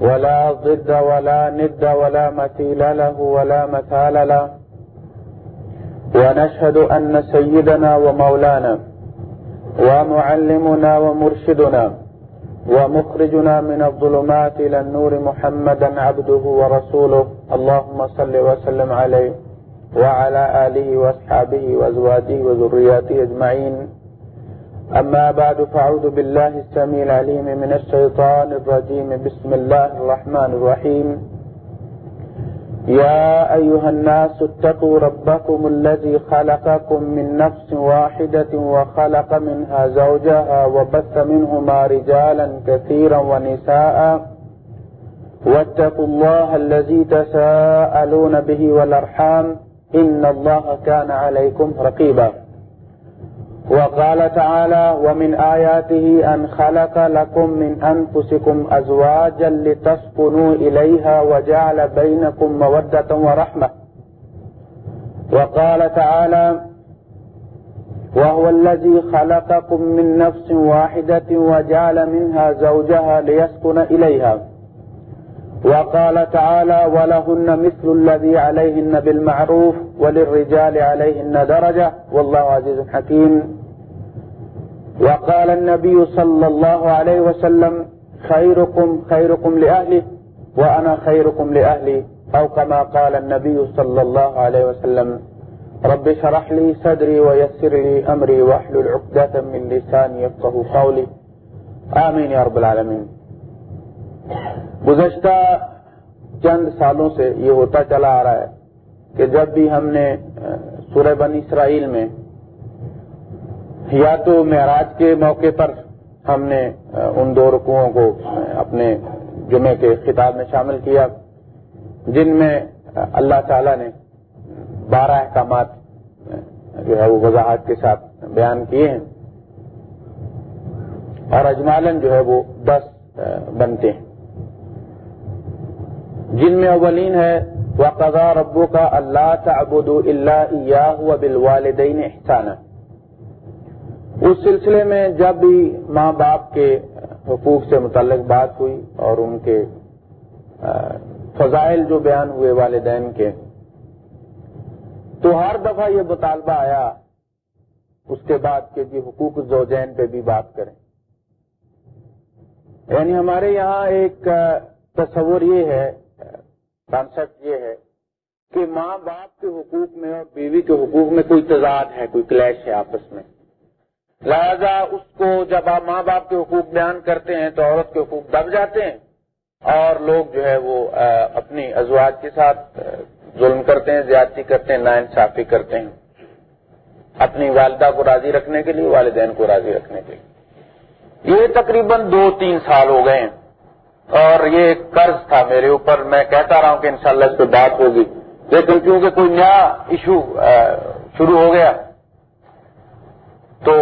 ولا ضد ولا ند ولا مثيل له ولا مثال له. ونشهد أن سيدنا ومولانا ومعلمنا ومرشدنا ومخرجنا من الظلمات إلى النور محمدا عبده ورسوله. اللهم صل وسلم عليه وعلى آله وأصحابه وأزواجه وذرياته أجمعين. أما بعد، فأعوذ بالله السميع العليم من الشيطان الرجيم. بسم الله الرحمن الرحيم. يا أيها الناس، اتقوا ربكم الذي خلقكم من نفس واحدة وخلق منها زوجها وبث منهما رجالا كثيرا ونساء. واتقوا الله الذي تساءلون به والأرحام. إن الله كان عليكم رقيبا. وقال تعالى ومن آياته أن خلق لكم من أنفسكم أزواجا لتسكنوا إليها وجعل بينكم مودة ورحمة. وقال تعالى وهو الذي خلقكم من نفس واحدة وجعل منها زوجها ليسكن إليها. وقال تعالى ولهن مثل الذي عليهن بالمعروف وللرجال عليهن درجة. والله عزيز حكيم. وقال النبي صلى الله عليه وسلم، خيركم خيركم لأهله، وأنا خيركم لأهلي، أو كما قال النبي صلى الله عليه وسلم، رب شرح لي صدري ويسر لي أمري واحلل عقدة من لساني يفقه قولي. آمين يا رب العالمين. گزشتہ چند سالوں سے یہ ہوتا چلا آ رہا ہے کہ جب بھی ہم نے سورہ بنی اسرائیل میں یا تو معراج کے موقع پر ہم نے ان دو رکوعوں کو اپنے جمعے کے خطاب میں شامل کیا، جن میں اللہ تعالی نے بارہ احکامات جو ہے وہ وضاحت کے ساتھ بیان کیے ہیں۔ اور اجمالن جو ہے وہ دس بنتے ہیں۔ جن میں اولین ہے وقضا ربو کا اللہ تعبد اللہ و بالوالدین احسان اس سلسلے میں جب بھی ماں باپ کے حقوق سے متعلق بات ہوئی اور ان کے فضائل جو بیان ہوئے والدین کے، تو ہر دفعہ یہ مطالبہ آیا اس کے بعد کہ جی حقوق زوجین پہ بھی بات کریں۔ یعنی ہمارے یہاں ایک تصور یہ ہے کانسیپٹ یہ ہے کہ ماں باپ کے حقوق میں اور بیوی کے حقوق میں کوئی تضاد ہے، کوئی کلیش ہے آپس میں۔ لہذا اس کو جب آپ ماں باپ کے حقوق بیان کرتے ہیں تو عورت کے حقوق دب جاتے ہیں اور لوگ جو ہے وہ اپنی ازواج کے ساتھ ظلم کرتے ہیں، زیادتی کرتے ہیں نا انصافی کرتے ہیں۔ اپنی والدہ کو راضی رکھنے کے لیے، والدین کو راضی رکھنے کے لیے۔ یہ تقریباً دو تین سال ہو گئے ہیں۔ اور یہ ایک قرض تھا میرے اوپر۔ میں کہتا رہا ہوں کہ انشاءاللہ اس پہ بات ہوگی۔ لیکن کیونکہ کوئی نیا ایشو شروع ہو گیا تو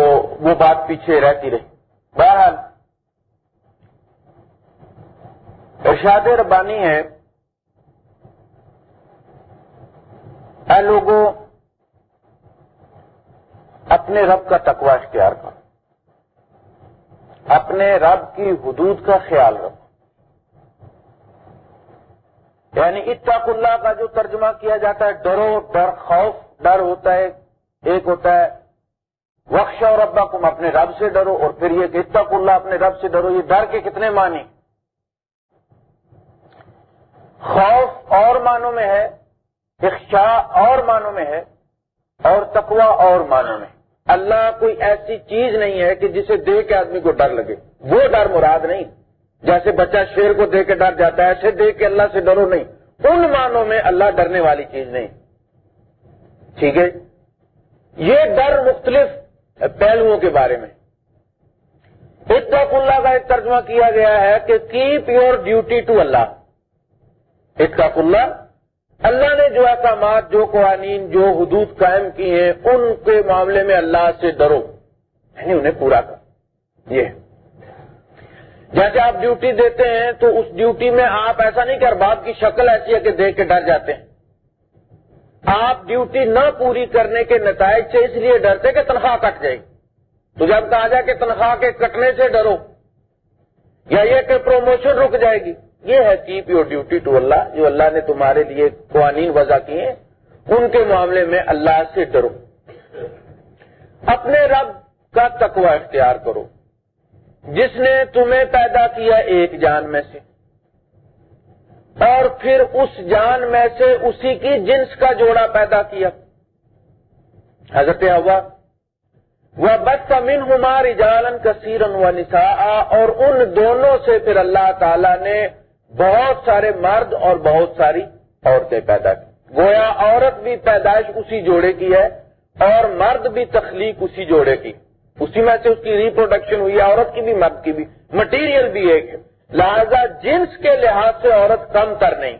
وہ بات پیچھے رہتی رہی۔ بہرحال، ارشاد ربانی ہے، اے لوگوں اپنے رب کا تقوی اختیار کرو۔ اپنے رب کی حدود کا خیال رکھو۔ یعنی اتق اللہ کا جو ترجمہ کیا جاتا ہے، ڈرو، ڈر، خوف، ڈر ہوتا ہے، ایک ہوتا ہے وقش اور ابا کم اپنے رب سے ڈرو اور پھر یہ کہ اتق اللہ، اپنے رب سے ڈرو، یہ ڈر کے کتنے معنی خوف اور معنوں میں ہے، اخشا اور معنوں میں ہے، اور تقوا اور معنوں میں۔ اللہ کوئی ایسی چیز نہیں ہے کہ جسے دیکھ کے آدمی کو ڈر لگے۔ وہ ڈر مراد نہیں۔ جیسے بچہ شیر کو دیکھ کے ڈر جاتا ہے ایسے دیکھ کے اللہ سے ڈرو نہیں۔ ان معنوں میں اللہ ڈرنے والی چیز نہیں۔ ٹھیک ہے؟ یہ ڈر مختلف پہلوؤں کے بارے میں۔ اتق اللہ کا ایک ترجمہ کیا گیا ہے کہ keep your duty to Allah اتق اللہ اللہ نے جو احکامات، جو قوانین، جو حدود قائم کی ہیں، ان کے معاملے میں اللہ سے ڈرو۔ یعنی انہیں پورا کر یہ جیسے آپ ڈیوٹی دیتے ہیں تو اس ڈیوٹی میں آپ ایسا نہیں کہ ارباب کی شکل ایسی ہے کہ دیکھ کے ڈر جاتے ہیں۔ آپ ڈیوٹی نہ پوری کرنے کے نتائج سے اس لیے ڈرتے کہ تنخواہ کٹ جائے گی تو جب کہا جائے کہ تنخواہ کے کٹنے سے ڈرو، یا یہ کہ پروموشن رک جائے گی، یہ ہے keep your duty to Allah جو اللہ نے تمہارے لیے قوانین وضع کیے ہیں، ان کے معاملے میں اللہ سے ڈرو۔ اپنے رب کا تقوی اختیار کرو۔ جس نے تمہیں پیدا کیا ایک جان میں سے۔ اور پھر اس جان میں سے اسی کی جنس کا جوڑا پیدا کیا۔ حضرت ہوا وہ بد امین ہمار اجالن کثیرن و نسا اور ان دونوں سے پھر اللہ تعالی نے بہت سارے مرد اور بہت ساری عورتیں پیدا کی۔ گویا عورت بھی پیدائش اسی جوڑے کی ہے اور مرد بھی تخلیق اسی جوڑے کی۔ اسی میں سے اس کی ریپروڈکشن ہوئی ہے، عورت کی بھی، مرد کی بھی۔ مٹیریل بھی ایک ہے۔ لہذا جنس کے لحاظ سے عورت کم تر نہیں۔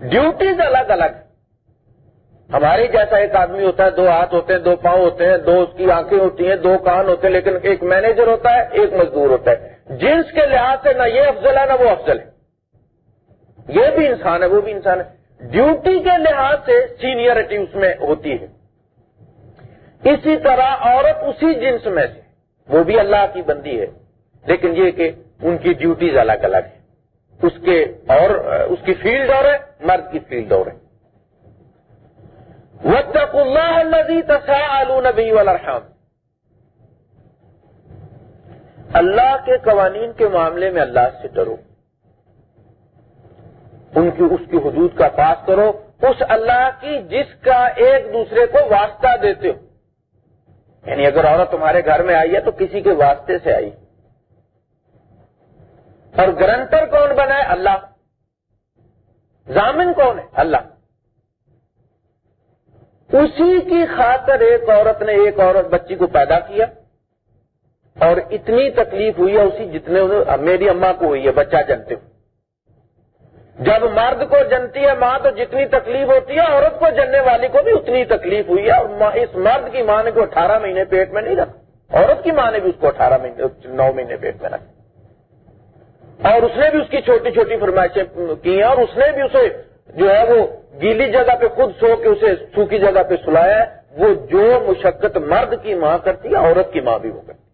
ڈیوٹیز الگ الگ۔ ہمارے جیسا ایک آدمی ہوتا ہے، دو ہاتھ ہوتے ہیں، دو پاؤں ہوتے ہیں، دو اس کی آنکھیں ہوتی ہیں، دو کان ہوتے ہیں، لیکن ایک مینیجر ہوتا ہے، ایک مزدور ہوتا ہے۔ جنس کے لحاظ سے نہ یہ افضل ہے، نہ وہ افضل ہے۔ یہ بھی انسان ہے، وہ بھی انسان ہے۔ ڈیوٹی کے لحاظ سے سینئرٹی اس میں ہوتی ہے۔ اسی طرح عورت اسی جنس میں سے، وہ بھی اللہ کی بندی ہے۔ لیکن یہ کہ ان کی ڈیوٹیز الگ الگ ہیں۔ اس کے اور اس کی فیلڈ اور ہے، مرد کی فیلڈ اور ہے۔ وطق اللہ الزی تسا نبی والارحام اللہ کے قوانین کے معاملے میں اللہ سے ڈرو۔ ان کی، اس کی حدود کا پاس کرو۔ اس اللہ کی جس کا ایک دوسرے کو واسطہ دیتے ہو۔ یعنی اگر عورت تمہارے گھر میں آئی ہے تو کسی کے واسطے سے آئی۔ اور گرنٹر کون بنا ہے؟ اللہ۔ زامن کون ہے؟ اللہ۔ اسی کی خاطر ایک عورت نے ایک عورت بچی کو پیدا کیا اور اتنی تکلیف ہوئی ہے اسی جتنے میری اماں کو ہوئی ہے، بچہ جنتے ہو۔ جب مرد کو جنتی ہے ماں تو جتنی تکلیف ہوتی ہے، عورت کو جننے والی کو بھی اتنی تکلیف ہوئی ہے اور اس مرد کی ماں نے کو اٹھارہ مہینے پیٹ میں نہیں رکھا، عورت کی ماں نے بھی اس کو اٹھارہ مہینے نو مہینے پیٹ میں رکھا۔ اور اس نے بھی اس کی چھوٹی چھوٹی فرمائشیں کی ہیں اور اس نے بھی اسے جو ہے وہ گیلی جگہ پہ خود سو کے اسے سوکھی جگہ پہ سلایا ہے۔ وہ جو مشقت مرد کی ماں کرتی ہے، عورت کی ماں بھی وہ کرتی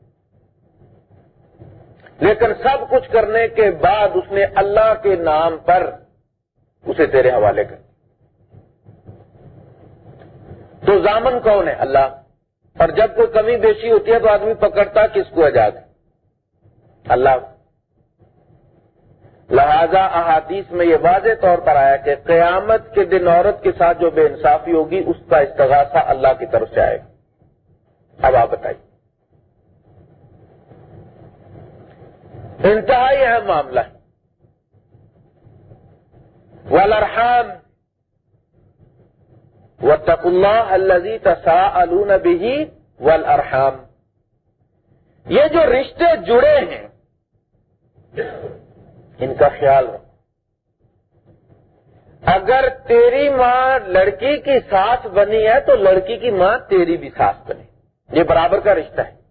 لیکن سب کچھ کرنے کے بعد اس نے اللہ کے نام پر اسے تیرے حوالے کر تو زامن کون ہے اللہ؟ اور جب کوئی کمی بیشی ہوتی ہے تو آدمی پکڑتا کس کو اجاز اللہ۔ لہذا احادیث میں یہ واضح طور پر آیا کہ قیامت کے دن عورت کے ساتھ جو بے انصافی ہوگی، اس کا استغاثہ اللہ کی طرف سے آئے گا۔ اب آپ بتائیے۔ انتہائی اہم معاملہ ہے۔ والارحام واتقوا اللہ الذي تساءلون به والارحام یہ جو رشتے جڑے ہیں ان کا خیال رکھو۔ اگر تیری ماں لڑکی کی ساس بنی ہے تو لڑکی کی ماں تیری بھی ساس بنی یہ برابر کا رشتہ ہے۔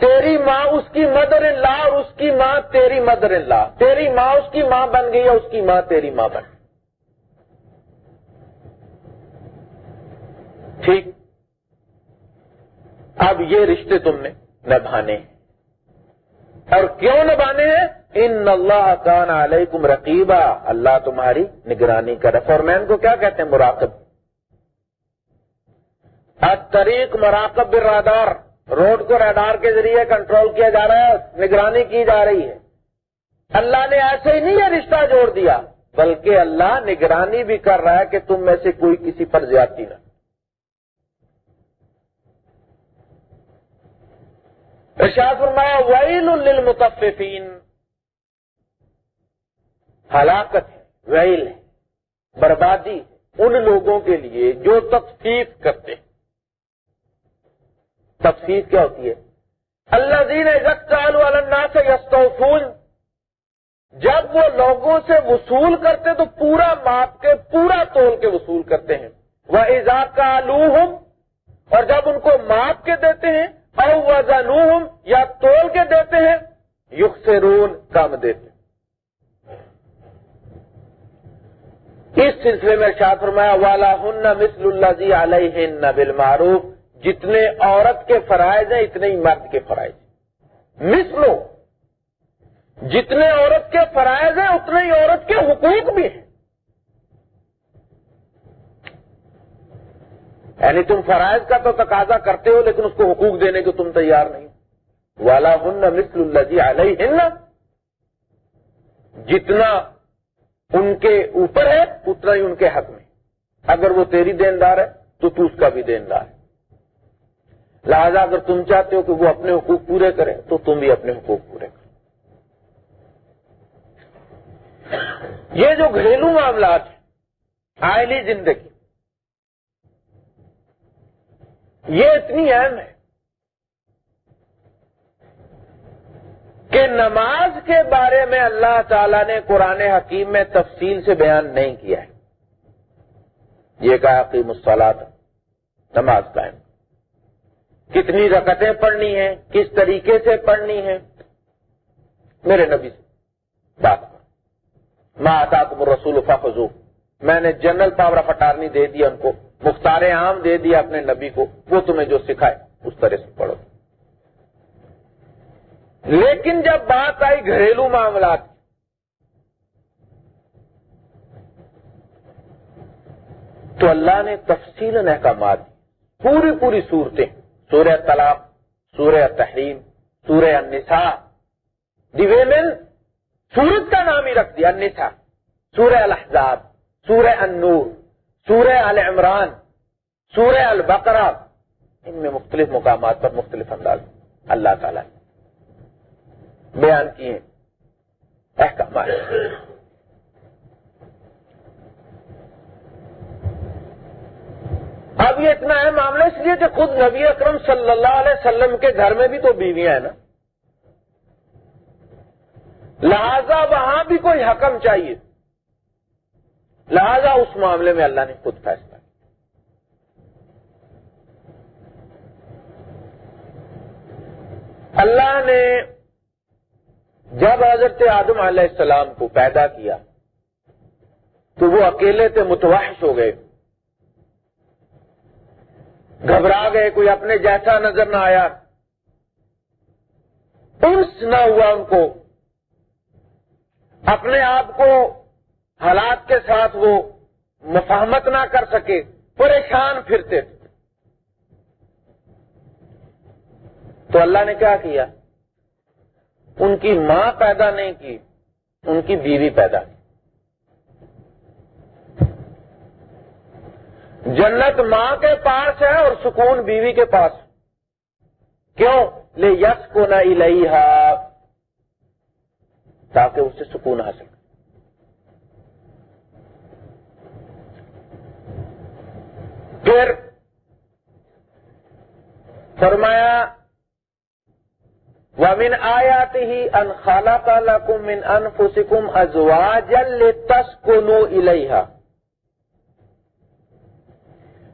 تیری ماں اس کی مدر ان لا اور اس کی ماں تیری مدر ان لا تیری ماں اس کی ماں بن گئی اور اس کی ماں تیری ماں بن گئی۔ ٹھیک۔ اب یہ رشتے تم نے نبھانے ہیں۔ اور کیوں نبھانے ہیں؟ ان اللہ کان علیکم رقیبہ اللہ تمہاری نگرانی کرے۔ فورمین کو کیا کہتے ہیں مراقب؟ طریق مراقب برادار روڈ کو ریڈار کے ذریعے کنٹرول کیا جا رہا ہے، نگرانی کی جا رہی ہے۔ اللہ نے ایسے ہی نہیں یہ رشتہ جوڑ دیا، بلکہ اللہ نگرانی بھی کر رہا ہے کہ تم میں سے کوئی کسی پر زیادتی نہ۔ فرمایا، ویل للمطففین۔ ہلاکت ہے ویل ہے، بربادی ان لوگوں کے لیے جو تفصیف کرتے ہیں۔ تفصیل کیا ہوتی ہے؟ اللہ دین اللہ سے یستوفون، جب وہ لوگوں سے وصول کرتے تو پورا ماپ کے، پورا تول کے وصول کرتے ہیں۔ وہ ایزاد کا آلو اور جب ان کو ماپ کے دیتے ہیں او وہ یا تول کے دیتے ہیں یق سے رون کم دیتے اس سلسلے میں شاہ فرمایا والا ہن مثل اللہ جی علیہ بالمعروف. جتنے عورت کے فرائض ہیں، اتنے ہی مرد کے فرائض مثلو، جتنے عورت کے فرائض ہیں، اتنے ہی عورت کے حقوق بھی ہیں۔ یعنی تم فرائض کا تو تقاضا کرتے ہو، لیکن اس کو حقوق دینے کو تم تیار نہیں والا ہن مثل اللہ جی علیہ جتنا ان کے اوپر ہے، اتنا ہی ان کے حق میں۔ اگر وہ تیری دیندار ہے، تو تو اس کا بھی دیندار ہے۔ لہذا اگر تم چاہتے ہو کہ وہ اپنے حقوق پورے کریں تو تم بھی اپنے حقوق پورے کرو۔ یہ جو گھریلو معاملات ہیں، آئلی زندگی، یہ اتنی اہم ہے کہ نماز کے بارے میں اللہ تعالی نے قرآن حکیم میں تفصیل سے بیان نہیں کیا ہے۔ یہ کہا عقیم الصلاط نماز قائم۔ کتنی رکتیں پڑھنی ہیں، کس طریقے سے پڑھنی ہے میرے نبی سے۔ بات۔ ماں آتا تم رسول فضو میں نے جنرل پاور آف اٹارنی دے دیا ان کو، مختار عام دے دیا اپنے نبی کو، وہ تمہیں جو سکھائے، اس طرح سے پڑھو۔ لیکن جب بات آئی گھریلو معاملات تو اللہ نے تفصیل احکامات پوری پوری صورتیں، سورہ طلاق، سورہ تحریم، سورہ النساء، دی ویمن سورت کا نام ہی رکھ دیا، النساء، سورہ الحزاب سورہ النور، سورہ ال عمران سورہ البقرہ، ان میں مختلف مقامات پر مختلف انداز، اللہ تعالی نے۔ بیان کیے احکامات اب یہ اتنا اہم معاملہ، اس لیے کہ خود نبی اکرم صلی اللہ علیہ وسلم کے گھر میں بھی تو بیویاں ہیں نا۔ لہذا وہاں بھی کوئی حکم چاہیے۔ لہذا اس معاملے میں اللہ نے خود فیصلہ۔ اللہ نے جب حضرت آدم علیہ السلام کو پیدا کیا، تو وہ اکیلے تھے، متوحش ہو گئے۔ گھبرا گئے، کوئی اپنے جیسا نظر نہ آیا۔ انس نہ ہوا ان کو۔ اپنے آپ کو حالات کے ساتھ وہ مفاہمت نہ کر سکے، پریشان پھرتے۔ تھے تو اللہ نے کیا کیا؟ ان کی ماں پیدا نہیں کی، ان کی بیوی پیدا کی۔ جنت ماں کے پاس ہے اور سکون بیوی کے پاس۔ کیوں؟ لے یس کو نہ تاکہ اس سے سکون حاصل۔ پھر فرمایا ومن آیات ہی ان خالہ کا کم ان انفسکم ازواجل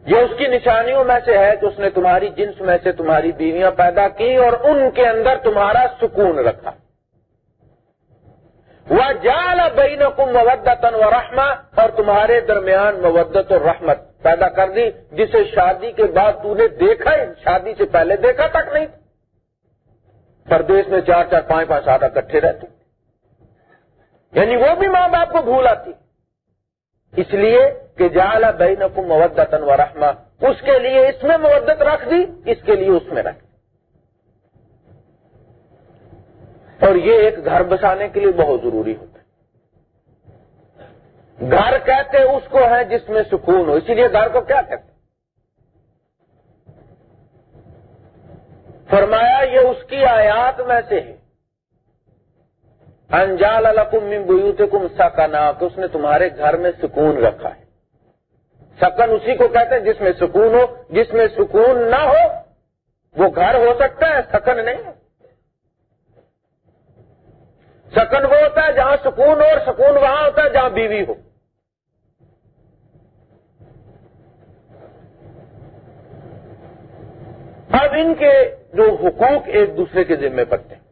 یہ اس کی نشانیوں میں سے ہے کہ اس نے تمہاری جنس میں سے تمہاری بیویاں پیدا کی اور ان کے اندر تمہارا سکون رکھا۔ وہ جال بین کم مودتن و رحما اور تمہارے درمیان مودت اور رحمت پیدا کر دی، جسے شادی کے بعد تو نے دیکھا ہی، شادی سے پہلے دیکھا تک نہیں۔ پردیش میں چار چار پانچ پانچ سادہ کٹھے رہتے یعنی وہ بھی ماں باپ کو بھول آتی اس لیے کہ جالا بین کو مودتن و رحما اس کے لیے اس میں مودت رکھ دی، اس کے لیے اس میں رکھ دی۔ اور یہ ایک گھر بسانے کے لیے بہت ضروری ہوتا ہے۔ گھر کہتے اس کو ہے جس میں سکون ہو۔ اسی لیے گھر کو کیا کہتے فرمایا، یہ اس کی آیات میں سے ہے۔ انجال من کم سکنا، کہ اس نے تمہارے گھر میں سکون رکھا ہے۔ سکن اسی کو کہتے ہیں جس میں سکون ہو، جس میں سکون نہ ہو، وہ گھر ہو سکتا ہے، سکن نہیں۔ سکن وہ ہوتا ہے جہاں سکون ہو اور سکون وہاں ہوتا ہے، جہاں بیوی ہو۔ اب ان کے جو حقوق ایک دوسرے کے ذمے پڑتے ہیں۔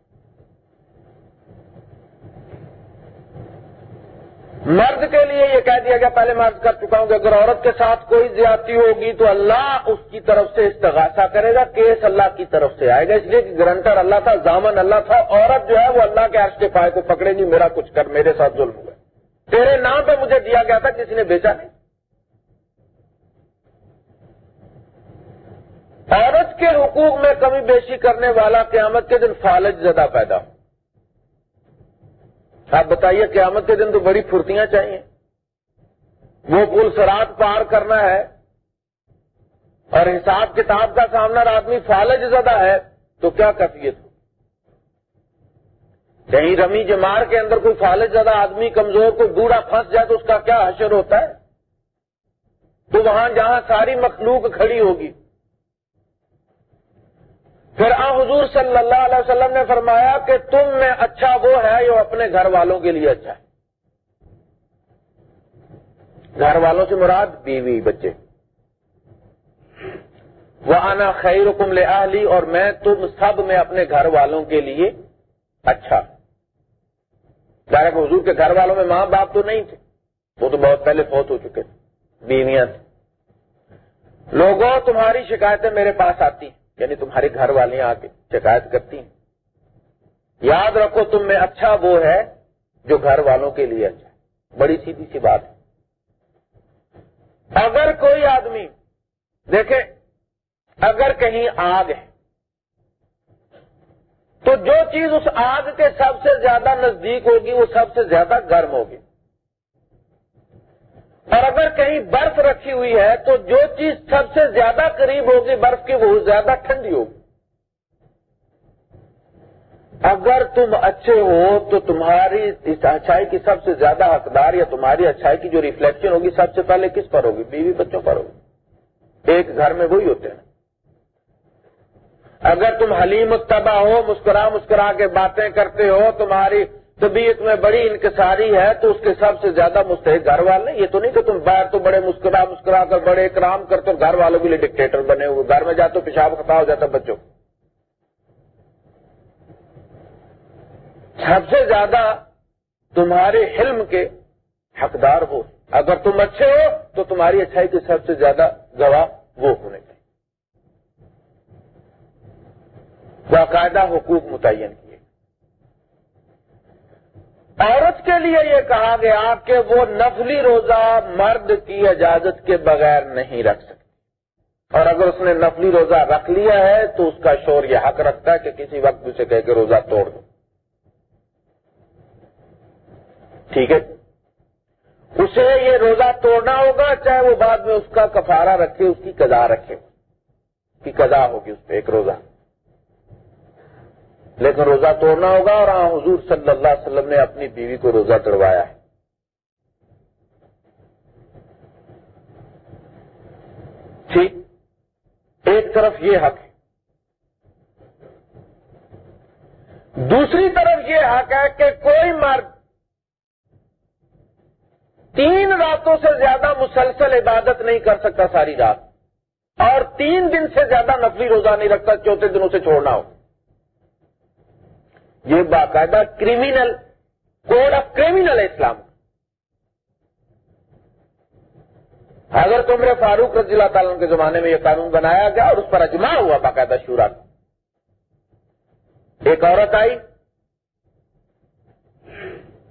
مرد کے لیے یہ کہہ دیا گیا، پہلے میں کر چکا ہوں کہ اگر عورت کے ساتھ کوئی زیادتی ہوگی تو اللہ اس کی طرف سے استغاثہ کرے گا، کیس اللہ کی طرف سے آئے گا۔ اس لیے کہ گرنٹر اللہ تھا، زامن اللہ تھا، عورت جو ہے وہ اللہ کے عرش کے پائے کو پکڑے گی میرا کچھ کر، میرے ساتھ ظلم ہوا۔ تیرے نام پہ مجھے دیا گیا تھا، کسی نے بیچا نہیں۔ عورت کے حقوق میں کمی بیشی کرنے والا قیامت کے دن فالج زدہ پیدا ہو۔ آپ بتائیے قیامت کے دن تو بڑی پھرتیاں چاہیے۔ وہ پل سرات پار کرنا ہے اور حساب کتاب کا سامنا آدمی فالج زدہ ہے تو کیا کفیت ہو؟ کہیں رمی جمار کے اندر کوئی فالج زدہ آدمی کمزور کوئی بوڑھا پھنس جائے تو اس کا کیا حشر ہوتا ہے؟ تو وہاں جہاں ساری مخلوق کھڑی ہوگی۔ پھر آ حضور صلی اللہ علیہ وسلم نے فرمایا کہ تم میں اچھا وہ ہے جو اپنے گھر والوں کے لیے اچھا ہے۔ گھر والوں سے مراد بیوی، بچے۔ وہ آنا خیر حکم لے اور میں تم سب میں اپنے گھر والوں کے لیے اچھا۔ ڈائریکٹ حضور کے گھر والوں میں ماں باپ تو نہیں تھے۔ وہ تو بہت پہلے فوت ہو چکے تھے، بیویاں تھیں۔ لوگوں، تمہاری شکایتیں میرے پاس آتی ہیں۔ یعنی تمہارے گھر والے آ کے شکایت کرتی ہیں۔ یاد رکھو، تم میں اچھا وہ ہے جو گھر والوں کے لیے اچھا ہے۔ بڑی سیدھی سی بات ہے۔ اگر کوئی آدمی، دیکھیں، اگر کہیں آگ ہے، تو جو چیز اس آگ کے سب سے زیادہ نزدیک ہوگی، وہ سب سے زیادہ گرم ہوگی۔ اور اگر کہیں برف رکھی ہوئی ہے تو جو چیز سب سے زیادہ قریب ہوگی برف کی وہ زیادہ ٹھنڈی ہوگی۔ اگر تم اچھے ہو تو تمہاری اس اچھائی کی سب سے زیادہ حقدار یا تمہاری اچھائی کی جو ریفلیکشن ہوگی سب سے پہلے کس پر ہوگی؟ بیوی بچوں پر ہوگی۔ ایک گھر میں وہی ہوتے ہیں۔ اگر تم حلیم تباہ ہو، مسکرا مسکرا کے باتیں کرتے ہو، تمہاری طبیعت میں بڑی انکساری ہے تو اس کے سب سے زیادہ مستحق گھر والے یہ تو نہیں کہ تم باہر تو بڑے مسکرا مسکرا کر بڑے اکرام کرتے گھر والوں کے لیے ڈکٹیٹر بنے ہوئے گھر میں جاتے پیشاب خطا ہو جاتا بچوں۔ سب سے زیادہ تمہارے حلم کے حقدار ہو اگر تم اچھے ہو تو تمہاری اچھائی کے سب سے زیادہ گواہ وہ ہونے چاہیے باقاعدہ حقوق متعین کی عورت کے لیے یہ کہا گیا کہ وہ نفلی روزہ مرد کی اجازت کے بغیر نہیں رکھ سکتی اور اگر اس نے نفلی روزہ رکھ لیا ہے تو اس کا شور یہ حق رکھتا ہے کہ کسی وقت اسے کہہ کے روزہ توڑ دو۔ ٹھیک ہے؟ اسے یہ روزہ توڑنا ہوگا، چاہے وہ بعد میں اس کا کفارہ رکھے، اس کی قضا رکھے۔ اس کی قضا ہوگی، اس پہ ایک روزہ۔ لیکن روزہ توڑنا ہوگا اور ہاں حضور صلی اللہ علیہ وسلم نے اپنی بیوی کو روزہ توڑوایا ہے۔ ٹھیک۔ ایک طرف یہ حق ہے۔ دوسری طرف یہ حق ہے کہ کوئی مرد تین راتوں سے زیادہ مسلسل عبادت نہیں کر سکتا ساری رات اور تین دن سے زیادہ نفلی روزہ نہیں رکھتا، چوتھے دن اسے چھوڑنا ہو۔ یہ باقاعدہ کریمنل کوڈ آف کریمنل ہے اسلام اگر تمہرے فاروق رضی اللہ تعالیٰ کے زمانے میں یہ قانون بنایا گیا اور اس پر اجماع ہوا باقاعدہ شورا ایک عورت آئی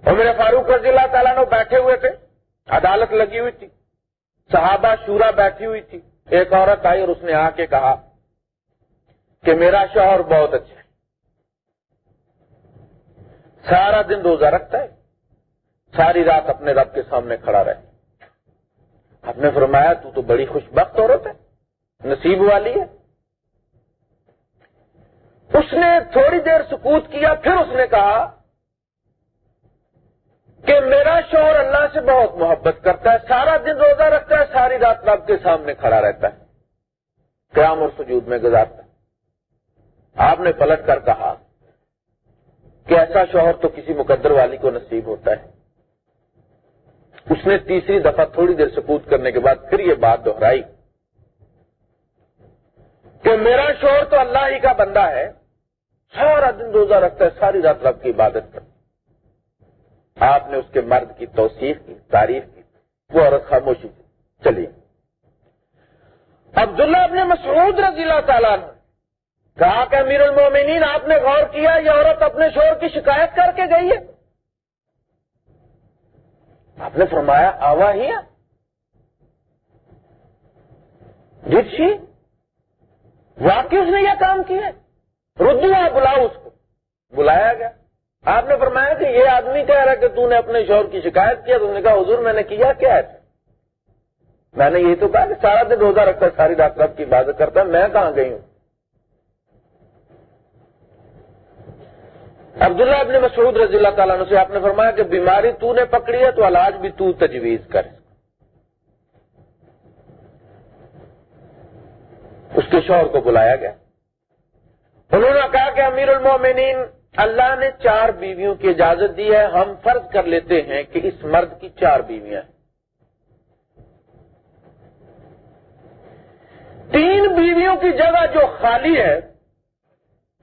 اور میرے فاروق رضی اللہ تعالیٰ نے بیٹھے ہوئے تھے، عدالت لگی ہوئی تھی، صحابہ شورا بیٹھی ہوئی تھی۔ ایک عورت آئی اور اس نے آ کے کہا کہ میرا شوہر بہت اچھا ہے۔ سارا دن روزہ رکھتا ہے۔ ساری رات اپنے رب کے سامنے کھڑا رہے۔ آپ نے فرمایا، تو تو بڑی خوش بخت عورت ہے، نصیب والی ہے۔ اس نے تھوڑی دیر سکوت کیا، پھر اس نے کہا کہ میرا شوہر اللہ سے بہت محبت کرتا ہے، سارا دن روزہ رکھتا ہے، ساری رات رب کے سامنے کھڑا رہتا ہے۔ قیام اور سجود میں گزارتا ہے۔ آپ نے پلٹ کر کہا کہ ایسا شوہر تو کسی مقدر والی کو نصیب ہوتا ہے۔ اس نے تیسری دفعہ تھوڑی دیر سپوت کرنے کے بعد پھر یہ بات دہرائی کہ میرا شوہر تو اللہ ہی کا بندہ ہے، سارا دن روزہ رکھتا ہے، ساری رات رب کی عبادت کرتا آپ نے اس کے مرد کی توصیف کی، تعریف کی، وہ عورت خاموشی چلی۔ عبداللہ اپنے مسعود رضی اللہ تعالیٰ نے کہا کہ امیر المومنین آپ نے غور کیا، یہ عورت اپنے شور کی شکایت کر کے گئی ہے۔ آپ نے فرمایا، آوا ہی ڈی واقعی اس نے یہ کام کیا۔ ردو آپ بلاؤ اس کو۔ بلایا گیا۔ آپ نے فرمایا کہ یہ آدمی کہہ رہا کہ تو نے اپنے شور کی شکایت کیا تم نے کہا، حضور، میں نے کیا کیا ہے؟ میں نے یہ تو کہا کہ سارا دن روزہ رکھتا، ساری رات رب کی عبادت کرتا ہے میں کہاں گئی ہوں؟ عبداللہ ابن مسعود رضی اللہ تعالیٰ سے آپ نے فرمایا کہ بیماری تو نے پکڑی ہے تو علاج بھی تو تجویز کر اس کے شوہر کو بلایا گیا۔ انہوں نے کہا کہ امیر المومنین، اللہ نے چار بیویوں کی اجازت دی ہے، ہم فرض کر لیتے ہیں کہ اس مرد کی چار بیویاں ہیں۔ تین بیویوں کی جگہ جو خالی ہے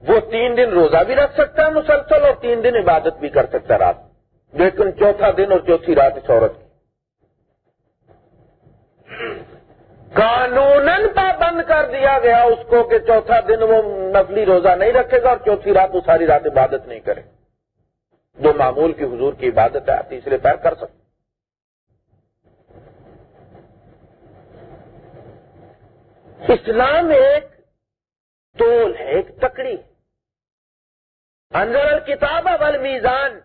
وہ تین دن روزہ بھی رکھ سکتا ہے مسلسل اور تین دن عبادت بھی کر سکتا ہے رات لیکن چوتھا دن اور چوتھی رات اس عورت کی۔ قانون پابند کر دیا گیا اس کو کہ چوتھا دن وہ نفلی روزہ نہیں رکھے گا اور چوتھی رات وہ ساری رات عبادت نہیں کرے۔ جو معمول کی حضور کی عبادت ہے، آپ تیسرے پیر کر سکتے۔ اسلام ایک تول ہے، ایک تکڑی۔ اندر کتاب والمیزان۔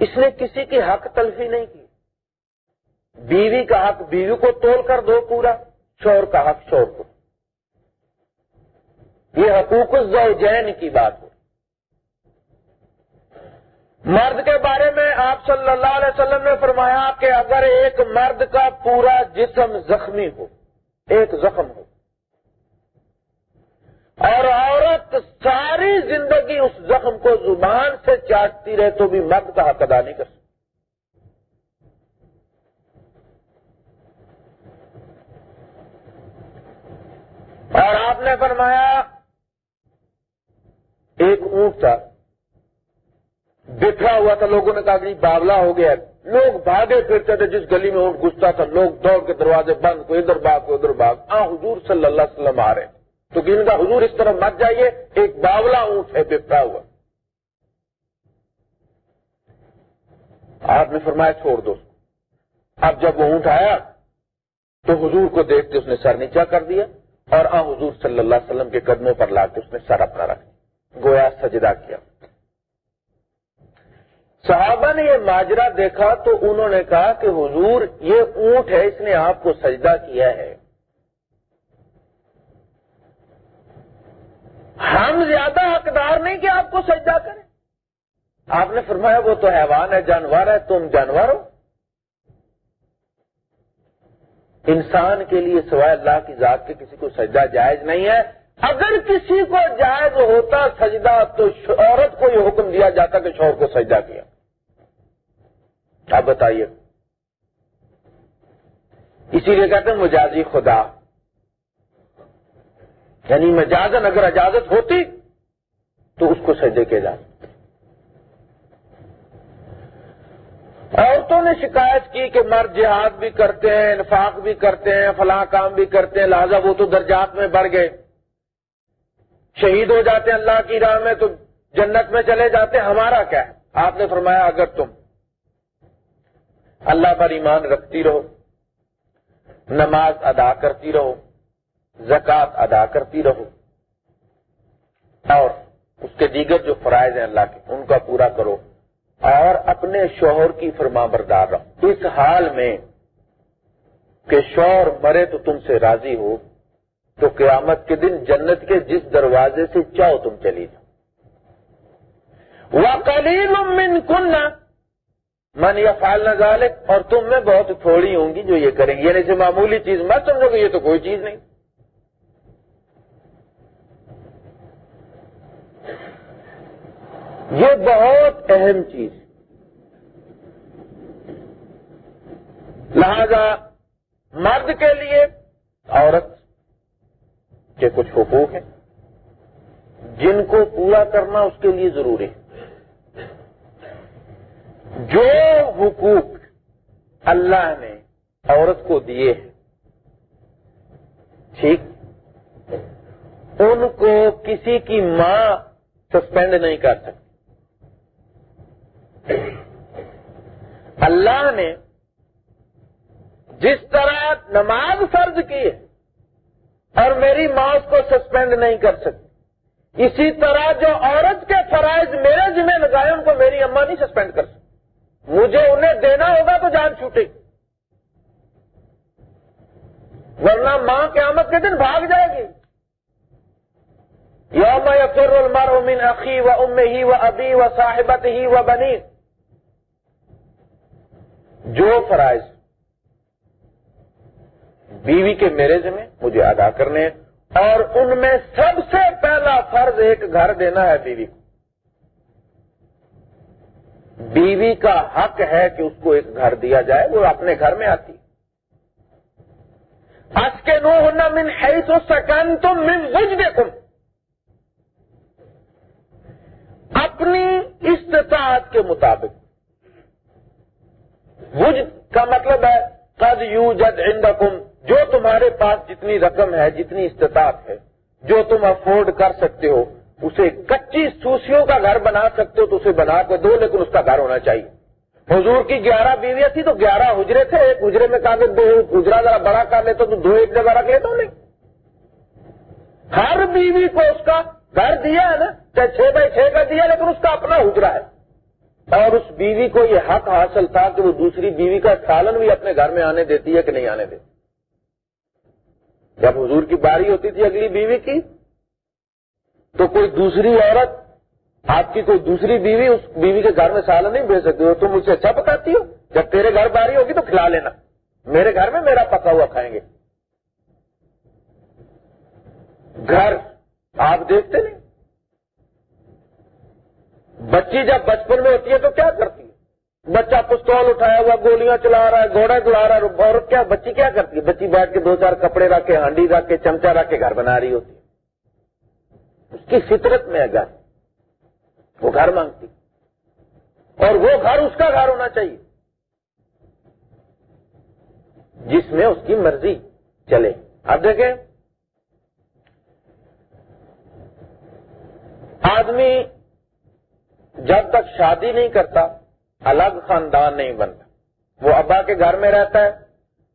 اس نے کسی کی حق تلفی نہیں کی۔ بیوی کا حق بیوی کو تول کر دو پورا، شور کا حق شور کو۔ یہ حقوق الزوجین کی بات ہو مرد کے بارے میں آپ صلی اللہ علیہ وسلم نے فرمایا کہ اگر ایک مرد کا پورا جسم زخمی ہو، ایک زخم ہو اور عورت ساری زندگی اس زخم کو زبان سے چاٹتی رہے تو بھی مرد کا حق ادا نہیں کر سکتا۔ اور آپ نے فرمایا، ایک اونٹ تھا بکھرا ہوا تھا، لوگوں نے کہا کہ باولا ہو گیا لوگ بھاگے پھرتے تھے، جس گلی میں اونٹ گھستا تھا، لوگ دوڑ کے دروازے بند کو ادھر باغ کو ادھر باغ آ حضور صلی اللہ علیہ وسلم آ رہے۔ تو ان کا حضور اس طرح مت جائیے، ایک باولا اونٹ ہے بکھرا ہوا۔ آپ نے فرمایا چھوڑ دو اب جب وہ اونٹ آیا، تو حضور کو دیکھتے اس نے سر نیچا کر دیا اور آ حضور صلی اللہ علیہ وسلم کے قدموں پر لا کے اس نے سر اپنا رکھ گویا سجدہ کیا۔ صحابہ نے یہ ماجرا دیکھا تو انہوں نے کہا کہ حضور، یہ اونٹ ہے، اس نے آپ کو سجدہ کیا ہے۔ ہم زیادہ حقدار نہیں کہ آپ کو سجدہ کریں۔ آپ نے فرمایا وہ تو حیوان ہے، جانور ہے، تم جانور ہو۔ انسان کے لیے سوائے اللہ کی ذات کے کسی کو سجدہ جائز نہیں ہے۔ اگر کسی کو جائز ہوتا سجدہ تو عورت کو یہ حکم دیا جاتا کہ شور کو سجدہ کیا۔ آپ بتائیے۔ اسی لیے کہتے ہیں مجازی خدا۔ یعنی مجازن اگر اجازت ہوتی تو اس کو سجدے کے جا عورتوں نے شکایت کی کہ مرد جہاد بھی کرتے ہیں، انفاق بھی کرتے ہیں، فلاں کام بھی کرتے ہیں، لہذا وہ تو درجات میں بڑھ گئے۔ شہید ہو جاتے ہیں اللہ کی راہ میں تو جنت میں چلے جاتے ہیں۔ ہمارا کیا ہے؟ آپ نے فرمایا، اگر تم اللہ پر ایمان رکھتی رہو، نماز ادا کرتی رہو زکوٰۃ ادا کرتی رہو اور اس کے دیگر جو فرائض ہیں اللہ کے، ان کا پورا کرو اور اپنے شوہر کی فرما بردار رہو۔ اس حال میں کہ شوہر مرے تو تم سے راضی ہو، تو قیامت کے دن جنت کے جس دروازے سے چاہو تم چلی جاؤ۔ وہ من کننا من یا فال نظالک اور تم میں بہت تھوڑی ہوں گی جو یہ کریں گی۔ یعنی سے معمولی چیز مت سمجھو کہ یہ تو کوئی چیز نہیں۔ یہ بہت اہم چیز ہے۔ لہذا مرد کے لیے عورت کے کچھ حقوق ہیں۔ جن کو پورا کرنا اس کے لیے ضروری ہے۔ جو حقوق اللہ نے عورت کو دیے ہیں، ٹھیک، ان کو کسی کی ماں سسپینڈ نہیں کر سکتی۔ اللہ نے جس طرح نماز فرض کی ہے اور میری ماں اس کو سسپینڈ نہیں کر سکتی، اسی طرح جو عورت کے فرائض میرے ذمہ لگائے، ان کو میری اماں نہیں سسپینڈ کر سکتی۔ مجھے انہیں دینا ہوگا تو جان چھوٹے۔ گی ورنہ ماں قیامت کے دن بھاگ جائے گی۔ یوم یفر المر من اخی و ام ہی و ابی و صاحبت ہی و بنی جو فرائض بیوی کے میرے ذمہ مجھے ادا کرنے ہیں اور ان میں سب سے پہلا فرض ایک گھر دینا ہے بیوی کو۔ بیوی کا حق ہے کہ اس کو ایک گھر دیا جائے، وہ اپنے گھر میں آتی۔ اس کے نو ہونا من ہے تو سکن تم من بج دے اپنی استطاعت کے مطابق۔ وج کا مطلب ہے، قد یو جد جو تمہارے پاس جتنی رقم ہے، جتنی استطاعت ہے، جو تم افورڈ کر سکتے ہو، اسے کچی سوسیوں کا گھر بنا سکتے ہو تو اسے بنا کے دو، لیکن اس کا گھر ہونا چاہیے۔ حضور کی گیارہ بیویاں تھی تو گیارہ حجرے تھے، ایک حجرے میں کہا کہ دو حجرا ذرا بڑا کر لیتا تو دو ایک جگہ رکھ لیتا ہوں نہیں ہر بیوی کو اس کا گھر دیا ہے نا چاہے چھ بائی چھ کا دیا لیکن اس کا اپنا حجرا ہے۔ اور اس بیوی کو یہ حق حاصل تھا کہ وہ دوسری بیوی کا سالن بھی اپنے گھر میں آنے دیتی ہے کہ نہیں آنے دیتی۔ جب حضور کی باری ہوتی تھی اگلی بیوی کی، تو کوئی دوسری عورت، آپ کی کوئی دوسری بیوی اس بیوی کے گھر میں سالن نہیں بھیج سکتی ہو تم مجھ سے اچھا پکاتی ہو؟ جب تیرے گھر باری ہوگی تو کھلا لینا۔ میرے گھر میں میرا پکا ہوا کھائیں گے۔ گھر آپ دیکھتے نہیں؟ بچی جب بچپن میں ہوتی ہے تو کیا کرتی ہے؟ بچہ پستول اٹھایا ہوا، گولیاں چلا رہا ہے، گھوڑا چلا رہا ہے، اور کیا بچی کیا کرتی ہے؟ بچی بیٹھ کے دو چار کپڑے رکھ کے، ہانڈی رکھ کے، چمچا رکھ کے گھر بنا رہی ہوتی ہے۔ اس کی فطرت میں ہے گھر وہ گھر مانگتی، اور وہ گھر اس کا گھر ہونا چاہیے، جس میں اس کی مرضی چلے۔ اب دیکھیں، آدمی جب تک شادی نہیں کرتا، الگ خاندان نہیں بنتا۔ وہ ابا کے گھر میں رہتا ہے،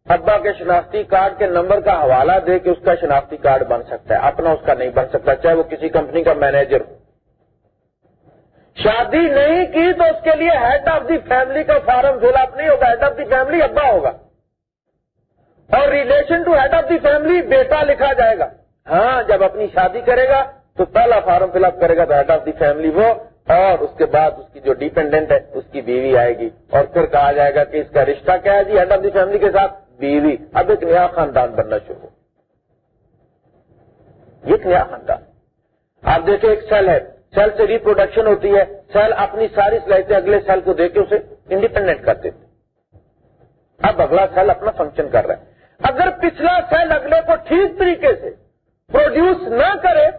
ابا کے شناختی کارڈ کے نمبر کا حوالہ دے کے اس کا شناختی کارڈ بن سکتا ہے۔ اپنا اس کا نہیں بن سکتا، چاہے وہ کسی کمپنی کا مینیجر ہو۔ شادی نہیں کی تو اس کے لیے ہیڈ آف دی فیملی کا فارم فل اپ نہیں ہوگا ہیڈ آف دی فیملی ابا ہوگا۔ اور relation to head of the family بیٹا لکھا جائے گا۔ ہاں جب اپنی شادی کرے گا تو پہلا فارم فل اپ کرے گا تو ہیڈ آف دی فیملی وہ۔ اور اس کے بعد اس کی جو ڈیپینڈنٹ ہے، اس کی بیوی آئے گی۔ اور پھر کہا جائے گا کہ اس کا رشتہ کیا ہے؟ جی ہیڈ آف دی فیملی کے ساتھ بیوی۔ اب ایک نیا خاندان بننا شروع ایک نیا خاندان۔ آپ دیکھیں، ایک سیل ہے۔ سیل سے ریپروڈکشن ہوتی ہے۔ سیل اپنی ساری صلاحیتیں اگلے سیل کو دے کے اسے انڈیپینڈنٹ کر دیتے اب اگلا سیل اپنا فنکشن کر رہا ہے۔ اگر پچھلا سیل اگلے کو ٹھیک طریقے سے پروڈیوس نہ کرے،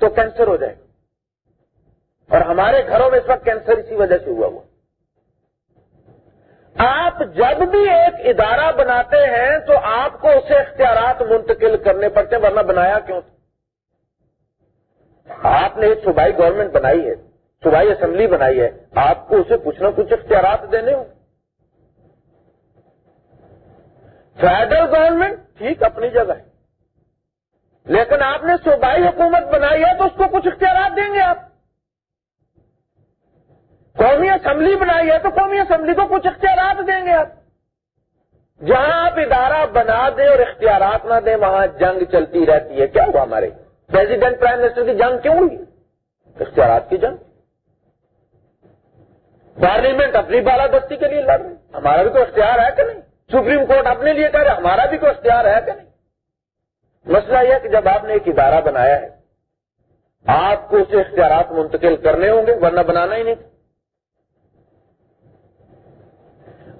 تو کینسر ہو جائے گا۔ اور ہمارے گھروں میں اس وقت کینسر اسی وجہ سے ہوا ہوا۔ آپ جب بھی ایک ادارہ بناتے ہیں تو آپ کو اسے اختیارات منتقل کرنے پڑتے ہیں، ورنہ بنایا کیوں؟ آپ نے ایک صوبائی گورنمنٹ بنائی ہے، صوبائی اسمبلی بنائی ہے، آپ کو اسے کچھ نہ کچھ اختیارات دینے ہوں۔ فیڈرل گورنمنٹ ٹھیک اپنی جگہ ہے، لیکن آپ نے صوبائی حکومت بنائی ہے تو اس کو کچھ اختیارات دیں گے آپ۔ قومی اسمبلی بنائی ہے تو قومی اسمبلی کو کچھ اختیارات دیں گے آپ۔ جہاں آپ ادارہ بنا دیں اور اختیارات نہ دیں، وہاں جنگ چلتی رہتی ہے۔ کیا ہوا ہمارے؟ پریزیڈنٹ پرائم منسٹر کی جنگ کیوں ہوئی؟ اختیارات کی جنگ۔ پارلیمنٹ اپنی بالادستی کے لیے لڑ رہی ہمارا بھی کوئی اختیار ہے کہ نہیں؟ سپریم کورٹ اپنے لیے کہہ رہے ہمارا بھی کوئی اختیار ہے کہ نہیں؟ مسئلہ یہ کہ جب آپ نے ایک ادارہ بنایا ہے، آپ کو اسے اختیارات منتقل کرنے ہوں گے، ورنہ بنانا ہی نہیں۔